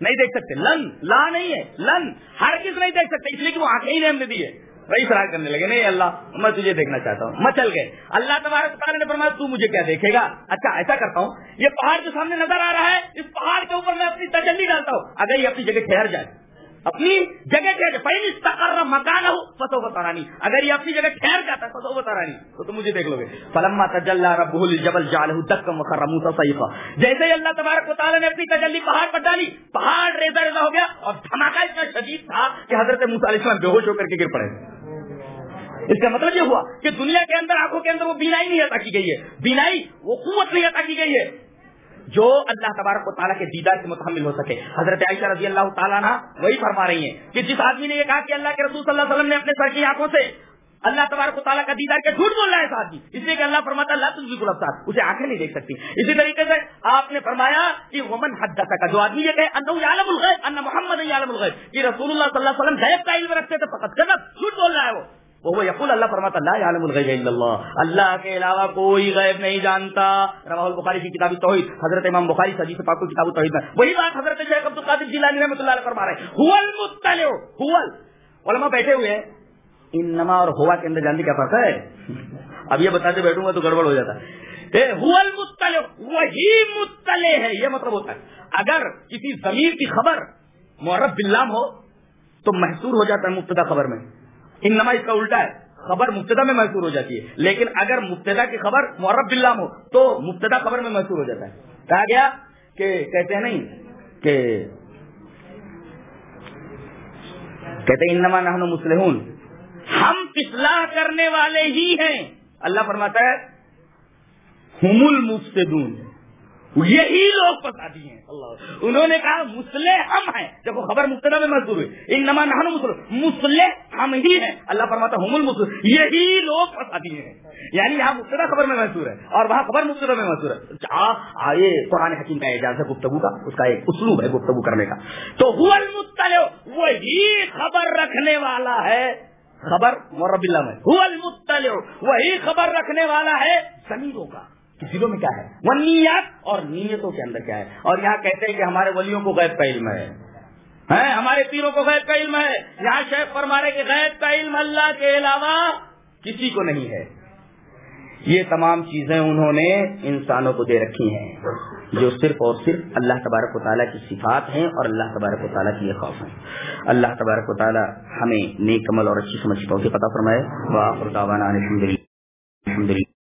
نہیں دیکھ سکتے، لن، لا نہیں ہے، لن، ہرگز نہیں دیکھ سکتے، اس لیے کہ وہ آنکھیں ہی نہیں ہم نے دی ہے۔ وہی فرار کرنے لگے، نہیں اللہ، میں تجھے دیکھنا چاہتا ہوں۔ میں چل گئے۔ اللہ تبارک تعالیٰ نے فرمایا، تو مجھے کیا دیکھے گا؟ اچھا ایسا کرتا ہوں، یہ پہاڑ جو سامنے نظر آ رہا ہے، اس پہاڑ کے اوپر میں اپنی تجلی ڈالتا ہوں۔ اگر یہ اپنی جگہ ٹھہر جائے اپنی جگہ ٹھہر پہلے استقر مکان ہو فتو بتارانی اگر یہ اپنی جگہ ٹھہر جاتا ہے فتو بتارانی تو تم مجھے دیکھ لو گے فلما تجلى ربه الجبل جعله دكا وخر موسى صيحا جیسے ہی اللہ تبارک و تعالی نے اپنی تجلی پہاڑ پر ڈالی، پہاڑ ریزا ریزا ہو گیا اور دھماکہ اتنا شدید تھا کہ حضرت موسی علیہ السلام بے ہوش ہو کر کے گر پڑے۔ اس کا مطلب یہ ہوا کہ دنیا کے اندر، آنکھوں کے اندر وہ بینائی نہیں عطا کی گئی ہے۔ بینائی، وہ قوت نہیں عطا کی گئی ہے۔ جو اللہ تبارک و تعالیٰ کے دیدار سے متحمل ہو سکے۔ حضرت عائشہ رضی اللہ تعالیٰ نا وہی فرما رہی ہیں کہ جس آدمی نے یہ کہا کہ اللہ کے رسول صلی اللہ علیہ وسلم نے اپنے سر کی آنکھوں سے اللہ تبارک و تعالیٰ کا دیدار کے جھوٹ بول رہا ہے آدمی۔ اس لیے کہ اللہ فرماتا اللہ تم بالکل افسار اسے آنکھیں نہیں دیکھ سکتی۔ اسی طریقے سے آپ نے فرمایا کہ ومن حد کا جو آدمی یہ کہے عالم الغیب ان محمد عالم الغیب کہ رسول اللہ صلی اللہ علیہ وسلم غیب کا علم رکھتے تھے، فقط غلط جھوٹ بول رہا ہے وہ۔ وہ یقول اللہ فرماتا اللہ عالم الغیب الا اللہ اللہ کے علاوہ کوئی غیب نہیں جانتا۔ رواہ البخاری کی کتاب توحید حضرت امام بخاری حدیث پاک کی کتاب توحید میں۔ وہی بات حضرت شیخ عبد القادر جیلانی رحمۃ اللہ علیہ فرما رہے ہیں۔ هو المطلع، هو علماء بیٹھے ہوئے ہیں۔ انما اور ہوا کے اندر جاننے کیا فرق ہے؟ اب یہ بتاتے بیٹھوں گا تو گڑبڑ ہو جاتا۔ ہے هو المطلع، وہی مطلع ہے۔ یہ مطلب ہوتا ہے۔ اگر کسی ضمیر کی خبر معرب باللام ہو، تو محصور ہو جاتا ہے مبتدا خبر میں۔ انما اس کا الٹا ہے۔ خبر مبتدا میں محسور ہو جاتی ہے۔ لیکن اگر مبتدا کی خبر معرب بلام ہو، تو مبتدا خبر میں محسور ہو جاتا ہے۔ کہا گیا کہ کہتے ہیں نہیں، کہ کہتے ہیں انما نحن مسلحون ہم اصلاح کرنے والے ہی ہیں۔ اللہ فرماتا ہے، ہم المفسدون۔ یہی لوگ فسادی ہیں۔ اللہ انہوں نے کہا، مسلح ہم ہیں۔ جب وہ خبر مبتدا میں محسوس ہوئی ان نما نہن مسلم مسلح ہم ہی ہیں۔ اللہ فرماتا ہم المسلم یہی لوگ فسادی ہیں۔ یعنی یہاں مبتدا خبر میں محسوس ہے اور وہاں خبر مبتدا میں محسوس ہے۔ آئے، قرآن حکیم کا اعجاز ہے گفتگو کا، اس کا ایک اسلوب ہے گفتگو کرنے کا۔ تو المطلع وہی خبر رکھنے والا ہے۔ خبر مورب اللہ میں۔ هو المطلع وہی خبر رکھنے والا ہے ضمیروں کا۔ کسی میں کیا ہے؟ وہ نیت اور نیتوں کے اندر کیا ہے؟ اور یہاں کہتے ہیں کہ ہمارے ولیوں کو غیب کا علم ہے۔ ہمارے پیروں کو غیب کا علم ہے۔ یہاں شیخ فرمانے کے غیب کا علم اللہ کے علاوہ کسی کو نہیں ہے۔ یہ تمام چیزیں انہوں نے انسانوں کو دے رکھی ہیں، جو صرف اور صرف اللہ تبارک و تعالیٰ کی صفات ہیں اور اللہ تبارک و تعالیٰ کی یہ خوف ہیں۔ اللہ تبارک و تعالیٰ ہمیں نیک عمل اور اچھی سمجھ توفیق عطا فرمائے۔ وآخر دعوانا الحمدللہ الحمدللہ۔